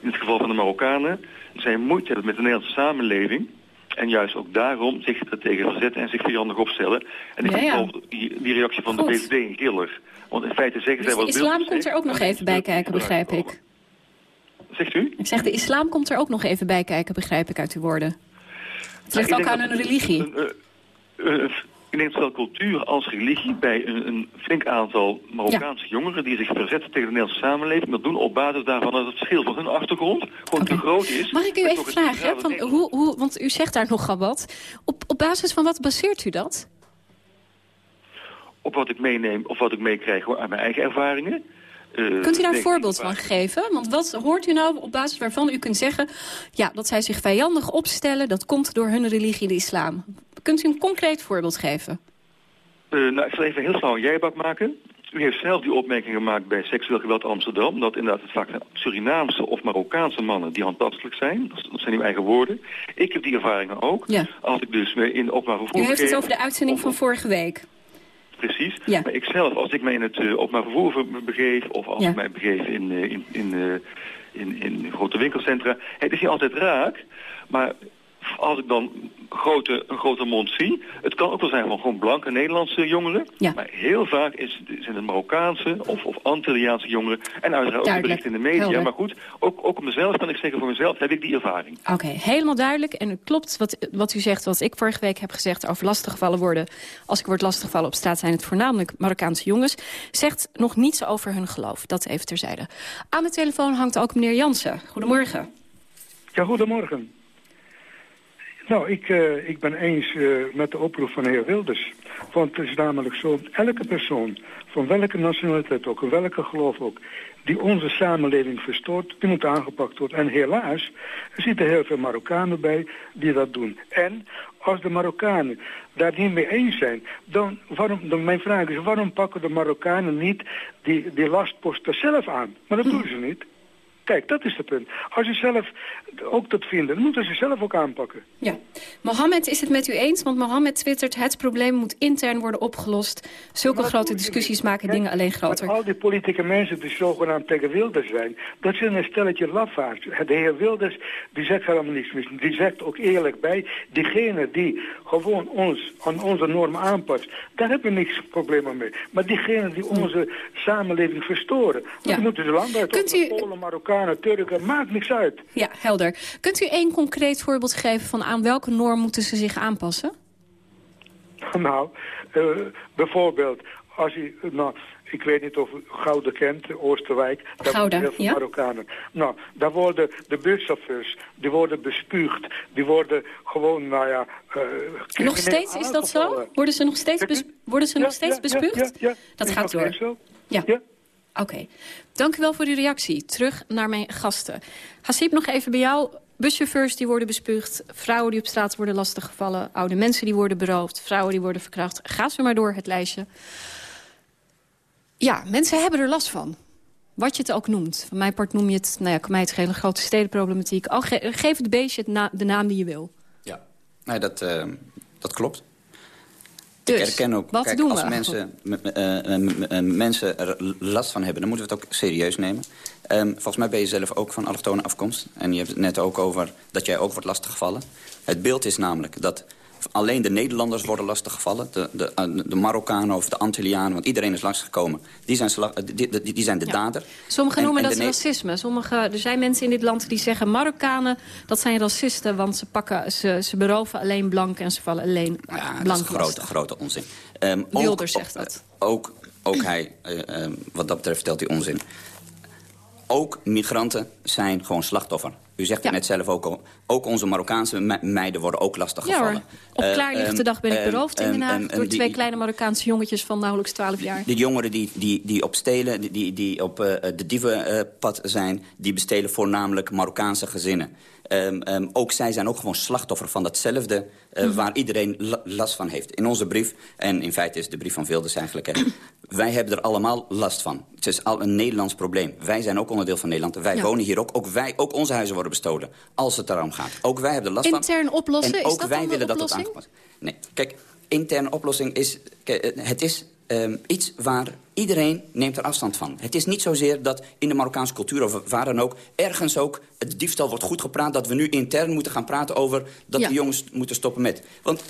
[SPEAKER 22] in het geval van de Marokkanen, zij moeite hebben met de Nederlandse samenleving. En juist ook daarom zich er tegen verzetten en zich vijandig opstellen. En ik
[SPEAKER 18] Ja,
[SPEAKER 22] die, die reactie van
[SPEAKER 18] Goed.
[SPEAKER 22] de VVD een giller. Want in feite zeggen
[SPEAKER 18] Dus
[SPEAKER 22] zij wat
[SPEAKER 18] islam komt er ook nog even bij kijken, begrijp ik.
[SPEAKER 22] Zegt u?
[SPEAKER 18] Ik zeg, de islam komt er ook nog even bij kijken, begrijp ik uit uw woorden. Het ligt
[SPEAKER 22] Nou,
[SPEAKER 18] ook aan
[SPEAKER 22] dat-
[SPEAKER 18] religie.
[SPEAKER 22] Eh, eh, ik denk zowel cultuur als religie bij een, een flink aantal Marokkaanse jongeren die zich verzetten tegen de Nederlandse samenleving, dat doen op basis daarvan dat het verschil van hun achtergrond gewoon te groot is.
[SPEAKER 18] Mag ik u even vragen, van hoe, hoe, want u zegt daar nogal wat. Op, op basis van wat baseert u dat?
[SPEAKER 22] op wat ik meeneem of wat ik meekrijg uit mijn eigen ervaringen. Eh,
[SPEAKER 18] Kunt u daar een voorbeeld van geven? Want wat hoort u nou op basis waarvan u kunt zeggen... ja, dat zij zich vijandig opstellen, dat komt door hun religie, de islam. Kunt u een concreet voorbeeld geven?
[SPEAKER 22] Eh, nou, ik zal even heel snel een jijbak maken. U heeft zelf die opmerking gemaakt bij seksueel geweld Amsterdam... dat inderdaad het vaak Surinaamse of Marokkaanse mannen die handtastelijk zijn. Dat zijn uw eigen woorden. Ik heb die ervaringen ook.
[SPEAKER 18] Ja.
[SPEAKER 22] Als ik dus in vervoer
[SPEAKER 18] U heeft het over de uitzending van vorige week.
[SPEAKER 22] Precies.
[SPEAKER 18] Ja.
[SPEAKER 22] Maar ik zelf, als ik me in het eh, openbaar vervoer ver- begeef... of als
[SPEAKER 18] Ja.
[SPEAKER 22] ik mij begeef in, eh, in, in, eh, in, in grote winkelcentra... Het is niet altijd raak, maar als ik dan grote, een grote mond zie... het kan ook wel zijn van gewoon blanke Nederlandse jongeren...
[SPEAKER 18] Ja.
[SPEAKER 22] maar heel vaak is, zijn het Marokkaanse of, of Antilliaanse jongeren... en uiteraard ook de
[SPEAKER 18] Duidelijk.
[SPEAKER 22] berichten in de media.
[SPEAKER 18] Helder.
[SPEAKER 22] Maar goed, ook, ook op mezelf kan ik zeggen, voor mezelf heb ik die ervaring.
[SPEAKER 18] Oké, helemaal duidelijk. En het klopt wat, wat u zegt, wat ik vorige week heb gezegd over lastiggevallen worden. Als ik word lastiggevallen op straat zijn het voornamelijk Marokkaanse jongens. Zegt nog niets over hun geloof. Dat even terzijde. Aan de telefoon hangt ook meneer Jansen. Goedemorgen.
[SPEAKER 23] Ja, goedemorgen. Nou, ik, eh, ik ben eens eh, met de oproep van de heer Wilders. Want het is namelijk zo, elke persoon, van welke nationaliteit ook, welke geloof ook, die onze samenleving verstoort, die moet aangepakt worden. En helaas, zitten heel veel Marokkanen bij die dat doen. En als de Marokkanen daar niet mee eens zijn, dan, waarom, dan mijn vraag is, waarom pakken de Marokkanen niet die, die lastposten zelf aan? Maar dat doen ze niet. Kijk, dat is het punt. Als ze zelf ook dat vinden, dan moeten ze zelf ook aanpakken.
[SPEAKER 18] Ja. Mohammed is het met u eens, want Mohammed twittert... het probleem moet intern worden opgelost. Zulke grote discussies maken dingen alleen groter.
[SPEAKER 23] Al die politieke mensen die zogenaamd tegen Wilders zijn, dat zijn een stelletje lafaards. De heer Wilders, die zegt helemaal niets mis. Die zegt ook eerlijk bij, diegene die gewoon ons aan onze normen aanpast, daar hebben we niks problemen mee. Maar diegene die onze samenleving verstoren,
[SPEAKER 18] Ja.
[SPEAKER 23] dan moeten ze land uit.
[SPEAKER 18] Kunt u-
[SPEAKER 23] Polen, Marokkanen, Turken, maakt niks uit.
[SPEAKER 18] Ja, helder. Kunt u één concreet voorbeeld geven van aan welke norm moeten ze zich aanpassen? *laughs*
[SPEAKER 23] Nou, eh, bijvoorbeeld, als je, nou, ik weet niet of u Gouden kent, Oosterwijk. Daar
[SPEAKER 18] Gouda,
[SPEAKER 23] heel veel
[SPEAKER 18] ja.
[SPEAKER 23] Marokkanen. Nou, daar worden de buschauffeurs, die worden bespuugd. Die worden gewoon, nou ja... eh,
[SPEAKER 18] Nog steeds is dat zo? Worden ze nog steeds, bes- worden ze
[SPEAKER 23] Ja,
[SPEAKER 18] nog steeds bespuugd?
[SPEAKER 23] ja, ja, ja.
[SPEAKER 18] Dat gaat door.
[SPEAKER 23] zo?
[SPEAKER 18] Ja. Oké. Dank u wel voor uw reactie. Terug naar mijn gasten. Hasib, nog even bij jou. Buschauffeurs die worden bespuugd, vrouwen die op straat worden lastiggevallen... oude mensen die worden beroofd, vrouwen die worden verkracht. Ga zo maar door, het lijstje. Ja, mensen hebben er last van. Wat je het ook noemt. Van mijn part noem je het, nou ja, kan mij het schelen, grote stedenproblematiek. Al ge- geef het beestje de naam die je wil.
[SPEAKER 19] Nee, dat, eh, dat klopt.
[SPEAKER 18] Dus,
[SPEAKER 19] ik herken ook,
[SPEAKER 18] wat
[SPEAKER 19] kijk,
[SPEAKER 18] doen
[SPEAKER 19] als
[SPEAKER 18] we?
[SPEAKER 19] mensen, eh, m- m- mensen er last van hebben... dan moeten we het ook serieus nemen. Ehm, volgens mij ben je zelf ook van allochtone afkomst. En je hebt het net ook over dat jij ook wordt lastiggevallen. Het beeld is namelijk dat alleen de Nederlanders worden lastiggevallen. De, de, eh, de Marokkanen of de Antillianen, want iedereen is langsgekomen. Die zijn, eh, die, die, die zijn de
[SPEAKER 18] Ja.
[SPEAKER 19] dader.
[SPEAKER 18] Sommigen
[SPEAKER 19] En-
[SPEAKER 18] noemen
[SPEAKER 19] en
[SPEAKER 18] dat racisme. Sommige, er zijn mensen in dit land die zeggen... Marokkanen, dat zijn racisten, want ze, pakken, ze, ze beroven alleen blank... en ze vallen alleen
[SPEAKER 19] Ja, dat is
[SPEAKER 18] blank
[SPEAKER 19] grote, grote onzin. Ehm, ook-
[SPEAKER 18] zegt dat.
[SPEAKER 19] Ook, ook hij, eh, ehm, wat dat betreft, vertelt hij onzin. Ook migranten zijn gewoon slachtoffer. U zegt het net zelf ook al. Ook onze Marokkaanse me- meiden worden ook lastig
[SPEAKER 18] Ja
[SPEAKER 19] gevallen.
[SPEAKER 18] hoor, op
[SPEAKER 19] Eh,
[SPEAKER 18] klaarlichte
[SPEAKER 19] ehm,
[SPEAKER 18] dag ben ik
[SPEAKER 19] ehm,
[SPEAKER 18] beroofd in
[SPEAKER 19] ehm,
[SPEAKER 18] Den Haag... door
[SPEAKER 19] die-
[SPEAKER 18] twee kleine Marokkaanse jongetjes van nauwelijks 12 jaar.
[SPEAKER 19] de jongeren die, die, die op stelen, die- die, die op eh, de dievenpad zijn... die bestelen voornamelijk Marokkaanse gezinnen. Ehm, ehm, ook zij zijn ook gewoon slachtoffer van datzelfde... eh,
[SPEAKER 18] Mhm.
[SPEAKER 19] waar iedereen la- last van heeft. In onze brief, en in feite is de brief van Wilders eigenlijk... hè, *clears throat* wij hebben er allemaal last van. Het is al een Nederlands probleem. Wij zijn ook onderdeel van Nederland. Wij
[SPEAKER 18] Ja.
[SPEAKER 19] wonen hier ook. Ook, wij, ook onze huizen worden bestolen. Als het daarom gaat. Ook wij hebben er last van.
[SPEAKER 18] Intern oplossen,
[SPEAKER 19] En
[SPEAKER 18] is
[SPEAKER 19] ook
[SPEAKER 18] dat
[SPEAKER 19] wij willen dat het aangepast Nee, kijk, interne oplossing is... kijk, het is ehm, iets waar iedereen neemt er afstand van. Het is niet zozeer dat in de Marokkaanse cultuur of waar dan ook... ergens ook het diefstal wordt goed gepraat... dat we nu intern moeten gaan praten over dat
[SPEAKER 18] Ja.
[SPEAKER 19] de jongens moeten stoppen met. Want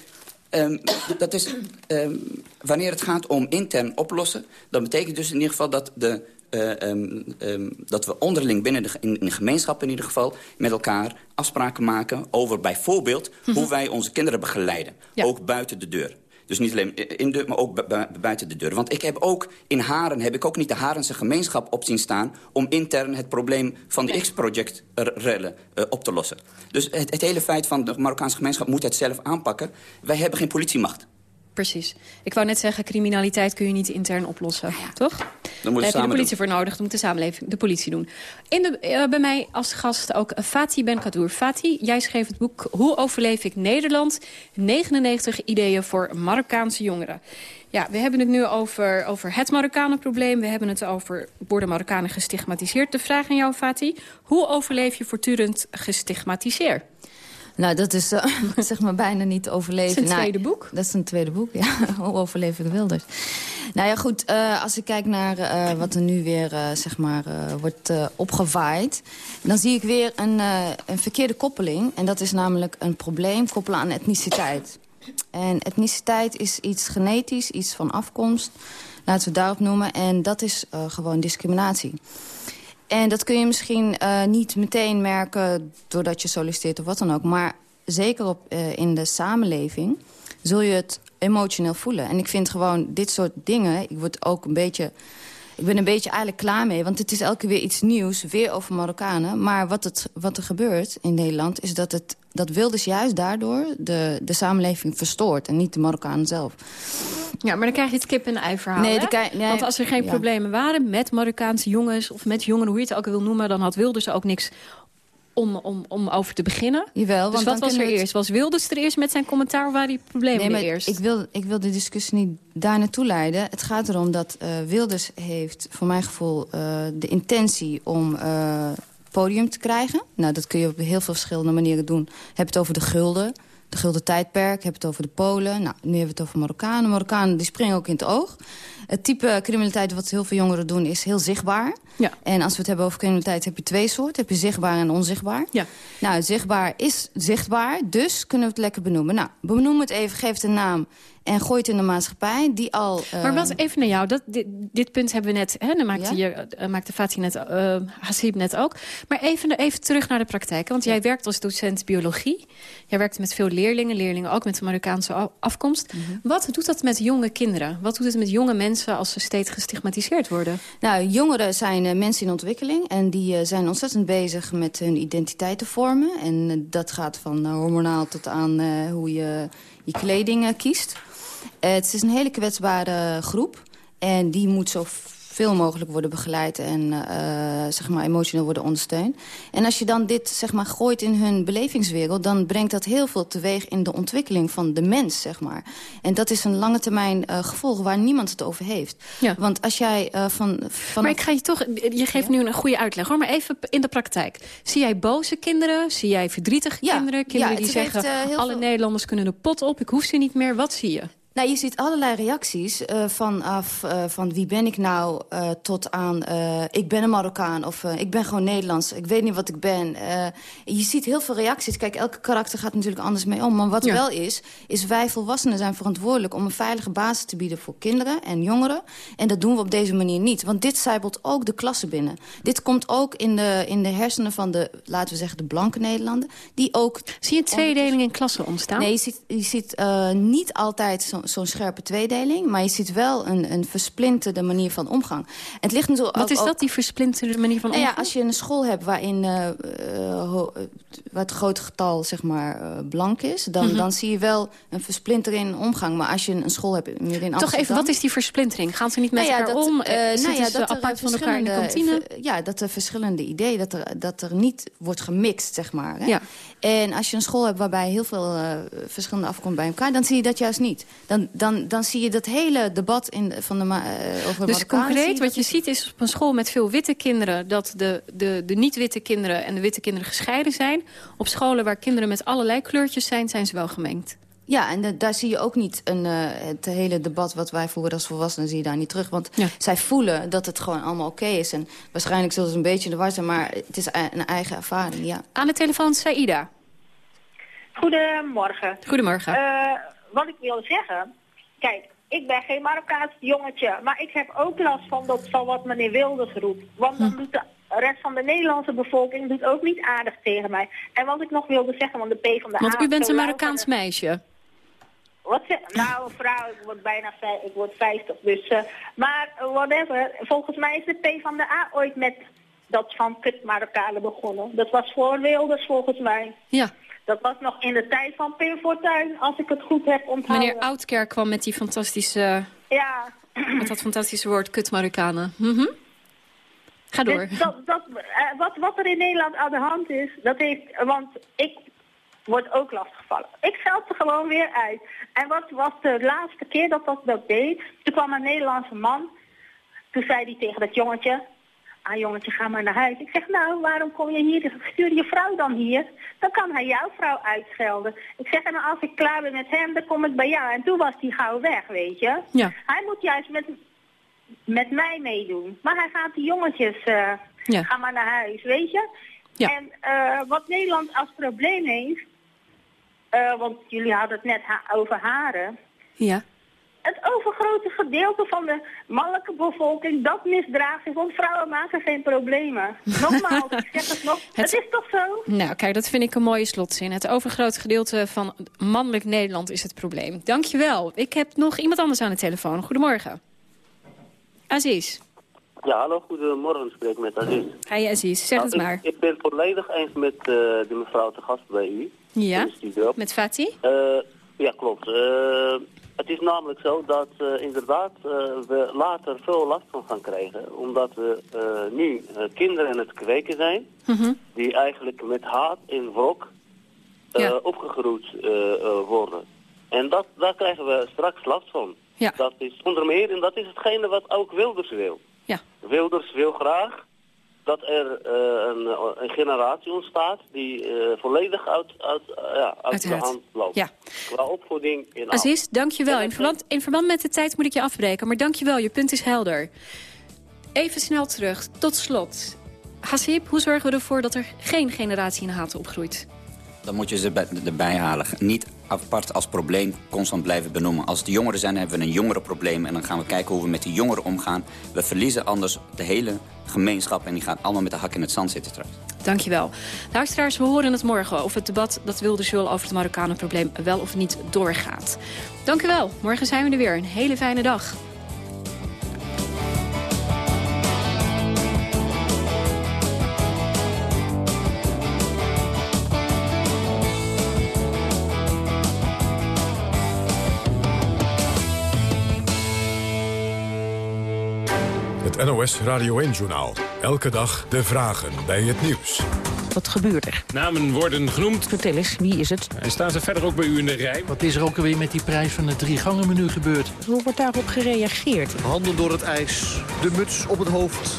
[SPEAKER 19] ehm, dat is, ehm, wanneer het gaat om intern oplossen... dan betekent dus in ieder geval dat de eh, dat we onderling binnen de, in, in de gemeenschap in ieder geval... met elkaar afspraken maken over bijvoorbeeld... hoe wij onze kinderen begeleiden. Ook buiten de deur. Dus niet alleen in de, maar ook bu- bu- buiten de deur. Want ik heb ook in Haren heb ik ook niet de Harense gemeenschap op zien staan... om intern het probleem van de X-project rellen eh, op te lossen. Dus het, het hele feit van de Marokkaanse gemeenschap moet het zelf aanpakken. Wij hebben geen politiemacht.
[SPEAKER 18] Precies. Ik wou net zeggen, criminaliteit kun je niet intern oplossen. Toch?
[SPEAKER 19] Dan
[SPEAKER 18] Daar
[SPEAKER 19] moeten we
[SPEAKER 18] heb je de politie voor nodig. Dan moet de samenleving, de politie doen. In de, eh, bij mij als gast ook Fatih Ben Kadour. Fatih, jij schreef het boek Hoe overleef ik Nederland? 99 ideeën voor Marokkaanse jongeren. Ja, we hebben het nu over, over het Marokkanenprobleem. We hebben het over worden Marokkanen gestigmatiseerd. De vraag aan jou, Fatih. Hoe overleef je voortdurend gestigmatiseerd?
[SPEAKER 24] Nou, dat is eh, *laughs* zeg maar bijna niet overleven.
[SPEAKER 18] Dat is een
[SPEAKER 24] Nou,
[SPEAKER 18] tweede boek?
[SPEAKER 24] Dat is een tweede boek, ja. *laughs* Hoe overleef ik Wilders? Nou ja, goed, eh, als ik kijk naar eh, wat er nu weer zeg maar, wordt opgewaaid... dan zie ik weer een, een verkeerde koppeling. En dat is namelijk een probleem koppelen aan etniciteit. En etniciteit is iets genetisch, iets van afkomst. Laten we het daarop noemen. En dat is gewoon discriminatie. En dat kun je misschien eh, niet meteen merken doordat je solliciteert of wat dan ook. Maar zeker op, eh, in de samenleving zul je het emotioneel voelen. En ik vind gewoon dit soort dingen... Ik word ook een beetje... Ik ben een beetje eigenlijk klaar mee, want het is elke keer weer iets nieuws. Weer over Marokkanen. Maar wat, het, wat er gebeurt in Nederland is dat, het, dat Wilders juist daardoor de, de samenleving verstoort. En niet de Marokkanen zelf.
[SPEAKER 18] Ja, maar dan krijg je het kip en ei verhaal.
[SPEAKER 24] Nee,
[SPEAKER 18] Want als er geen
[SPEAKER 24] ja.
[SPEAKER 18] problemen waren met Marokkaanse jongens... of met jongeren, hoe je het ook wil noemen... dan had Wilders ook niks om, om, om over te beginnen.
[SPEAKER 24] Jawel,
[SPEAKER 18] dus
[SPEAKER 24] want
[SPEAKER 18] wat was er
[SPEAKER 24] het-
[SPEAKER 18] eerst? Was Wilders er eerst met zijn commentaar... of waren die problemen
[SPEAKER 24] Nee, maar
[SPEAKER 18] eerst?
[SPEAKER 24] Ik wil, ik wil de discussie niet daar naartoe leiden. Het gaat erom dat eh, Wilders heeft, voor mijn gevoel, eh, de intentie om eh, podium te krijgen. Nou, dat kun je op heel veel verschillende manieren doen. Heb het over de gulden, de gulden tijdperk. Heb het over de Polen. Nou, nu hebben we het over Marokkanen. Marokkanen die springen ook in het oog. Het type criminaliteit wat heel veel jongeren doen is heel zichtbaar.
[SPEAKER 18] Ja.
[SPEAKER 24] En als we het hebben over criminaliteit heb je twee soorten. Heb je zichtbaar en onzichtbaar.
[SPEAKER 18] Ja.
[SPEAKER 24] Nou, zichtbaar is zichtbaar, dus kunnen we het lekker benoemen. Nou, benoem het even, geef het een naam en gooi het in de maatschappij die al... eh,
[SPEAKER 18] Maar wat even naar jou, dat, dit, dit punt hebben we net, hè, dan maakte, je, eh, maakte Fatih net, eh Hasib net ook. Maar even, even terug naar de praktijk. Want jij werkt als docent biologie. Jij werkt met veel leerlingen, leerlingen ook met de Marokkaanse afkomst.
[SPEAKER 24] Mhm.
[SPEAKER 18] Wat doet dat met jonge kinderen? Wat doet het met jonge mensen als ze steeds gestigmatiseerd worden?
[SPEAKER 24] Nou, jongeren zijn eh, mensen in ontwikkeling en die eh, zijn ontzettend bezig met hun identiteit te vormen. En eh, dat gaat van eh, hormonaal tot aan eh, hoe je je kleding eh, kiest. Eh, het is een hele kwetsbare groep en die moet zo veel mogelijk worden begeleid en eh, zeg maar emotioneel worden ondersteund. En als je dan dit zeg maar, gooit in hun belevingswereld... dan brengt dat heel veel teweeg in de ontwikkeling van de mens. Zeg maar. En dat is een lange termijn eh, gevolg waar niemand het over heeft. Want als jij van... van
[SPEAKER 18] Maar ik ga je toch, je geeft nu een goede uitleg hoor, maar even in de praktijk. Zie jij boze kinderen? Zie jij verdrietige kinderen? Kinderen die zeggen, alle
[SPEAKER 24] veel-
[SPEAKER 18] Nederlanders kunnen de pot op, ik hoef ze niet meer. Wat zie je?
[SPEAKER 24] Nou, je ziet allerlei reacties uh, vanaf uh, van wie ben ik nou uh, tot aan ik ben een Marokkaan of ik ben gewoon Nederlands. Ik weet niet wat ik ben. je ziet heel veel reacties. Kijk, elke karakter gaat natuurlijk anders mee om. Maar wat ja. wel is, is wij volwassenen zijn verantwoordelijk om een veilige basis te bieden voor kinderen en jongeren. En dat doen we op deze manier niet. Want dit zijpelt ook de klasse binnen. Dit komt ook in de, in de hersenen van de, laten we zeggen, de blanke Nederlanden. Die ook...
[SPEAKER 18] Zie je tweedeling in klassen ontstaan?
[SPEAKER 24] Nee, je ziet, je ziet niet altijd zo'n zo'n scherpe tweedeling. Maar je ziet wel een, een versplinterde manier van omgang. Het ligt natuurlijk
[SPEAKER 18] Wat
[SPEAKER 24] ook,
[SPEAKER 18] is dat, die versplinterde manier van
[SPEAKER 24] nou
[SPEAKER 18] omgang?
[SPEAKER 24] Ja, als je een school hebt waarin uh, uh, het grote getal zeg maar, uh, blank is... Dan, mm -hmm. dan zie je wel een versplintering in omgang. Maar als je een school hebt meer in
[SPEAKER 18] Toch even, wat is die versplintering? Gaan ze niet met
[SPEAKER 24] nou ja,
[SPEAKER 18] elkaar
[SPEAKER 24] dat,
[SPEAKER 18] om?
[SPEAKER 24] nou ja, dat
[SPEAKER 18] apart van elkaar in de kantine?
[SPEAKER 24] Ja, dat er verschillende ideeën, dat er, dat er niet wordt gemixt, zeg maar. Hè?
[SPEAKER 18] Ja.
[SPEAKER 24] En als je een school hebt waarbij heel veel verschillende afkomt bij elkaar... dan zie je dat juist niet. Dan, dan, dan zie je dat hele debat in, van de, uh, over
[SPEAKER 18] Dus concreet, wat je ziet is op een school met veel witte kinderen... dat de, de, de niet-witte kinderen en de witte kinderen gescheiden zijn. Op scholen waar kinderen met allerlei kleurtjes zijn, zijn ze wel gemengd.
[SPEAKER 24] Ja, en de, daar zie je ook niet een, uh, het hele debat wat wij voeren als volwassenen... zie je daar niet terug. Want ja. zij voelen dat het gewoon allemaal oké okay is. En waarschijnlijk zullen ze een beetje in de war zijn... maar het is een eigen ervaring, ja.
[SPEAKER 18] Aan de telefoon Saïda.
[SPEAKER 25] Goedemorgen.
[SPEAKER 18] Goedemorgen.
[SPEAKER 25] Uh, wat ik wil zeggen... Kijk, ik ben geen Marokkaans jongetje, maar ik heb ook last van, dat, van wat meneer Wilders roept. Want dan doet de rest van de Nederlandse bevolking doet ook niet aardig tegen mij. En wat ik nog wilde zeggen, want de P van de
[SPEAKER 18] Want u bent een Marokkaans de... meisje.
[SPEAKER 25] Wat zeg, nou, vrouw, ik word bijna ik word 50, dus... Uh, maar whatever, volgens mij is de P van de A ooit met dat van kut Marokkanen begonnen. Dat was voor Wilders, volgens mij.
[SPEAKER 18] Ja.
[SPEAKER 25] Dat was nog in de tijd van Pim Fortuyn, als ik het goed heb onthouden.
[SPEAKER 18] Meneer Oudkerk kwam met die fantastische...
[SPEAKER 25] Ja.
[SPEAKER 18] Met dat fantastische woord, kut Marokkanen. Mm -hmm. Ga door.
[SPEAKER 25] Dus dat, dat, uh, wat, wat er in Nederland aan de hand is, dat heeft... Want ik word ook lastiggevallen. Ik geld er gewoon weer uit. En wat was de laatste keer dat dat dat deed? Toen kwam een Nederlandse man. Toen zei hij tegen dat jongetje... Ah jongetje, ga maar naar huis. Ik zeg, nou, waarom kom je hier? Stuur je vrouw dan hier. Dan kan hij jouw vrouw uitschelden. Ik zeg, en nou, als ik klaar ben met hem, dan kom ik bij jou. En toen was hij gauw weg, weet je.
[SPEAKER 18] Ja.
[SPEAKER 25] Hij moet juist met, met mij meedoen. Maar hij gaat die jongetjes, uh,
[SPEAKER 18] ja.
[SPEAKER 25] ga maar naar huis, weet je.
[SPEAKER 18] Ja.
[SPEAKER 25] En uh, wat Nederland als probleem heeft... Uh, want jullie hadden het net ha over haren.
[SPEAKER 18] Ja.
[SPEAKER 25] Het overgrote gedeelte van de mannelijke bevolking dat misdraagt zich, want vrouwen maken geen problemen. Nogmaals, ik zeg het nog, *laughs* het... het... is toch zo?
[SPEAKER 18] Nou, kijk, dat vind ik een mooie slotzin. Het overgrote gedeelte van mannelijk Nederland is het probleem. Dankjewel. Ik heb nog iemand anders aan de telefoon. Goedemorgen. Aziz.
[SPEAKER 26] Ja, hallo, goedemorgen. Spreek ik met Aziz.
[SPEAKER 18] Hi Aziz, zeg
[SPEAKER 26] nou,
[SPEAKER 18] het maar.
[SPEAKER 26] Ik, ik, ben volledig eens met uh, de mevrouw te gast bij u.
[SPEAKER 18] Ja, met Fatih?
[SPEAKER 26] Uh, ja, klopt. Uh, het is namelijk zo dat uh, inderdaad uh, we later veel last van gaan krijgen. Omdat we uh, nu kinderen aan het kweken zijn.
[SPEAKER 18] -hmm.
[SPEAKER 26] Die eigenlijk met haat en wrok
[SPEAKER 18] ja.
[SPEAKER 26] opgegroeid worden. En dat, daar krijgen we straks last van.
[SPEAKER 18] Ja.
[SPEAKER 26] Dat is onder meer, en dat is hetgene wat ook Wilders wil.
[SPEAKER 18] Ja.
[SPEAKER 26] Wilders wil graag dat er uh, een, een, generatie ontstaat die uh, volledig uit, uit, uh, ja, uit de hand loopt.
[SPEAKER 18] Ja.
[SPEAKER 26] Qua opvoeding en
[SPEAKER 18] Aziz, dankjewel. In verband, in verband met de tijd moet ik je afbreken, maar dankjewel, je punt is helder. Even snel terug, tot slot. Hasib, hoe zorgen we ervoor dat er geen generatie in haat opgroeit?
[SPEAKER 19] Dan moet je ze erbij halen. Niet apart als probleem constant blijven benoemen. Als het jongeren zijn, hebben we een jongerenprobleem... en dan gaan we kijken hoe we met die jongeren omgaan. We verliezen anders de hele gemeenschap... en die gaan allemaal met de hak in het zand zitten straks.
[SPEAKER 18] Dankjewel. Luisteraars, we horen het morgen of het debat dat wilde Zul over het Marokkanenprobleem wel of niet doorgaat. Dank u wel. Morgen zijn we er weer. Een hele fijne dag.
[SPEAKER 1] Het NOS Radio 1-journaal. Elke dag de vragen bij het nieuws.
[SPEAKER 27] Wat gebeurt er?
[SPEAKER 2] Namen worden genoemd.
[SPEAKER 27] Vertel eens, wie is het?
[SPEAKER 2] En staan ze verder ook bij u in de rij?
[SPEAKER 28] Wat is er ook alweer met die prijs van het drie gangen menu gebeurd?
[SPEAKER 27] Hoe wordt daarop gereageerd?
[SPEAKER 29] Handen door het ijs, de muts op het hoofd.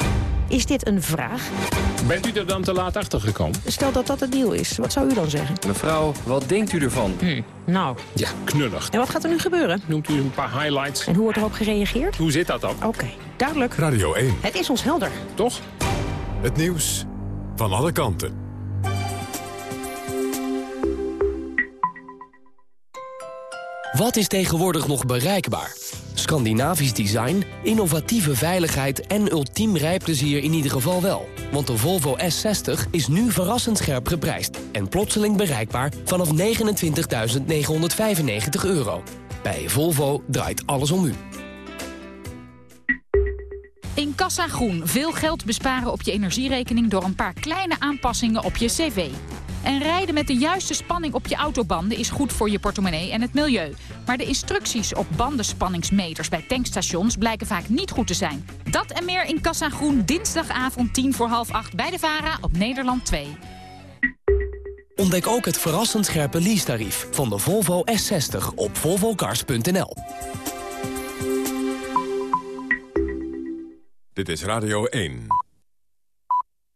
[SPEAKER 27] Is dit een vraag?
[SPEAKER 30] Bent u er dan te laat achter gekomen?
[SPEAKER 27] Stel dat dat het deal is, wat zou u dan zeggen?
[SPEAKER 30] Mevrouw, wat denkt u ervan?
[SPEAKER 27] Hm, nou.
[SPEAKER 30] Ja, knullig.
[SPEAKER 27] En wat gaat er nu gebeuren?
[SPEAKER 30] Noemt u een paar highlights?
[SPEAKER 27] En hoe wordt erop gereageerd?
[SPEAKER 30] Hoe zit dat dan?
[SPEAKER 27] Oké, duidelijk.
[SPEAKER 1] Radio 1.
[SPEAKER 27] Het is ons helder.
[SPEAKER 30] Toch?
[SPEAKER 1] Het nieuws van alle kanten.
[SPEAKER 31] Wat is tegenwoordig nog bereikbaar? Scandinavisch design, innovatieve veiligheid en ultiem rijplezier in ieder geval wel. Want de Volvo S60 is nu verrassend scherp geprijsd... en plotseling bereikbaar vanaf 29.995 euro. Bij Volvo draait alles om u.
[SPEAKER 32] In Kassa Groen veel geld besparen op je energierekening... door een paar kleine aanpassingen op je cv. En rijden met de juiste spanning op je autobanden is goed voor je portemonnee en het milieu. Maar de instructies op bandenspanningsmeters bij tankstations blijken vaak niet goed te zijn. Dat en meer in Kassa Groen dinsdagavond 10 voor half 8 bij de VARA op Nederland 2.
[SPEAKER 31] Ontdek ook het verrassend scherpe leasetarief van de Volvo S60 op volvocars.nl.
[SPEAKER 1] Dit is Radio 1.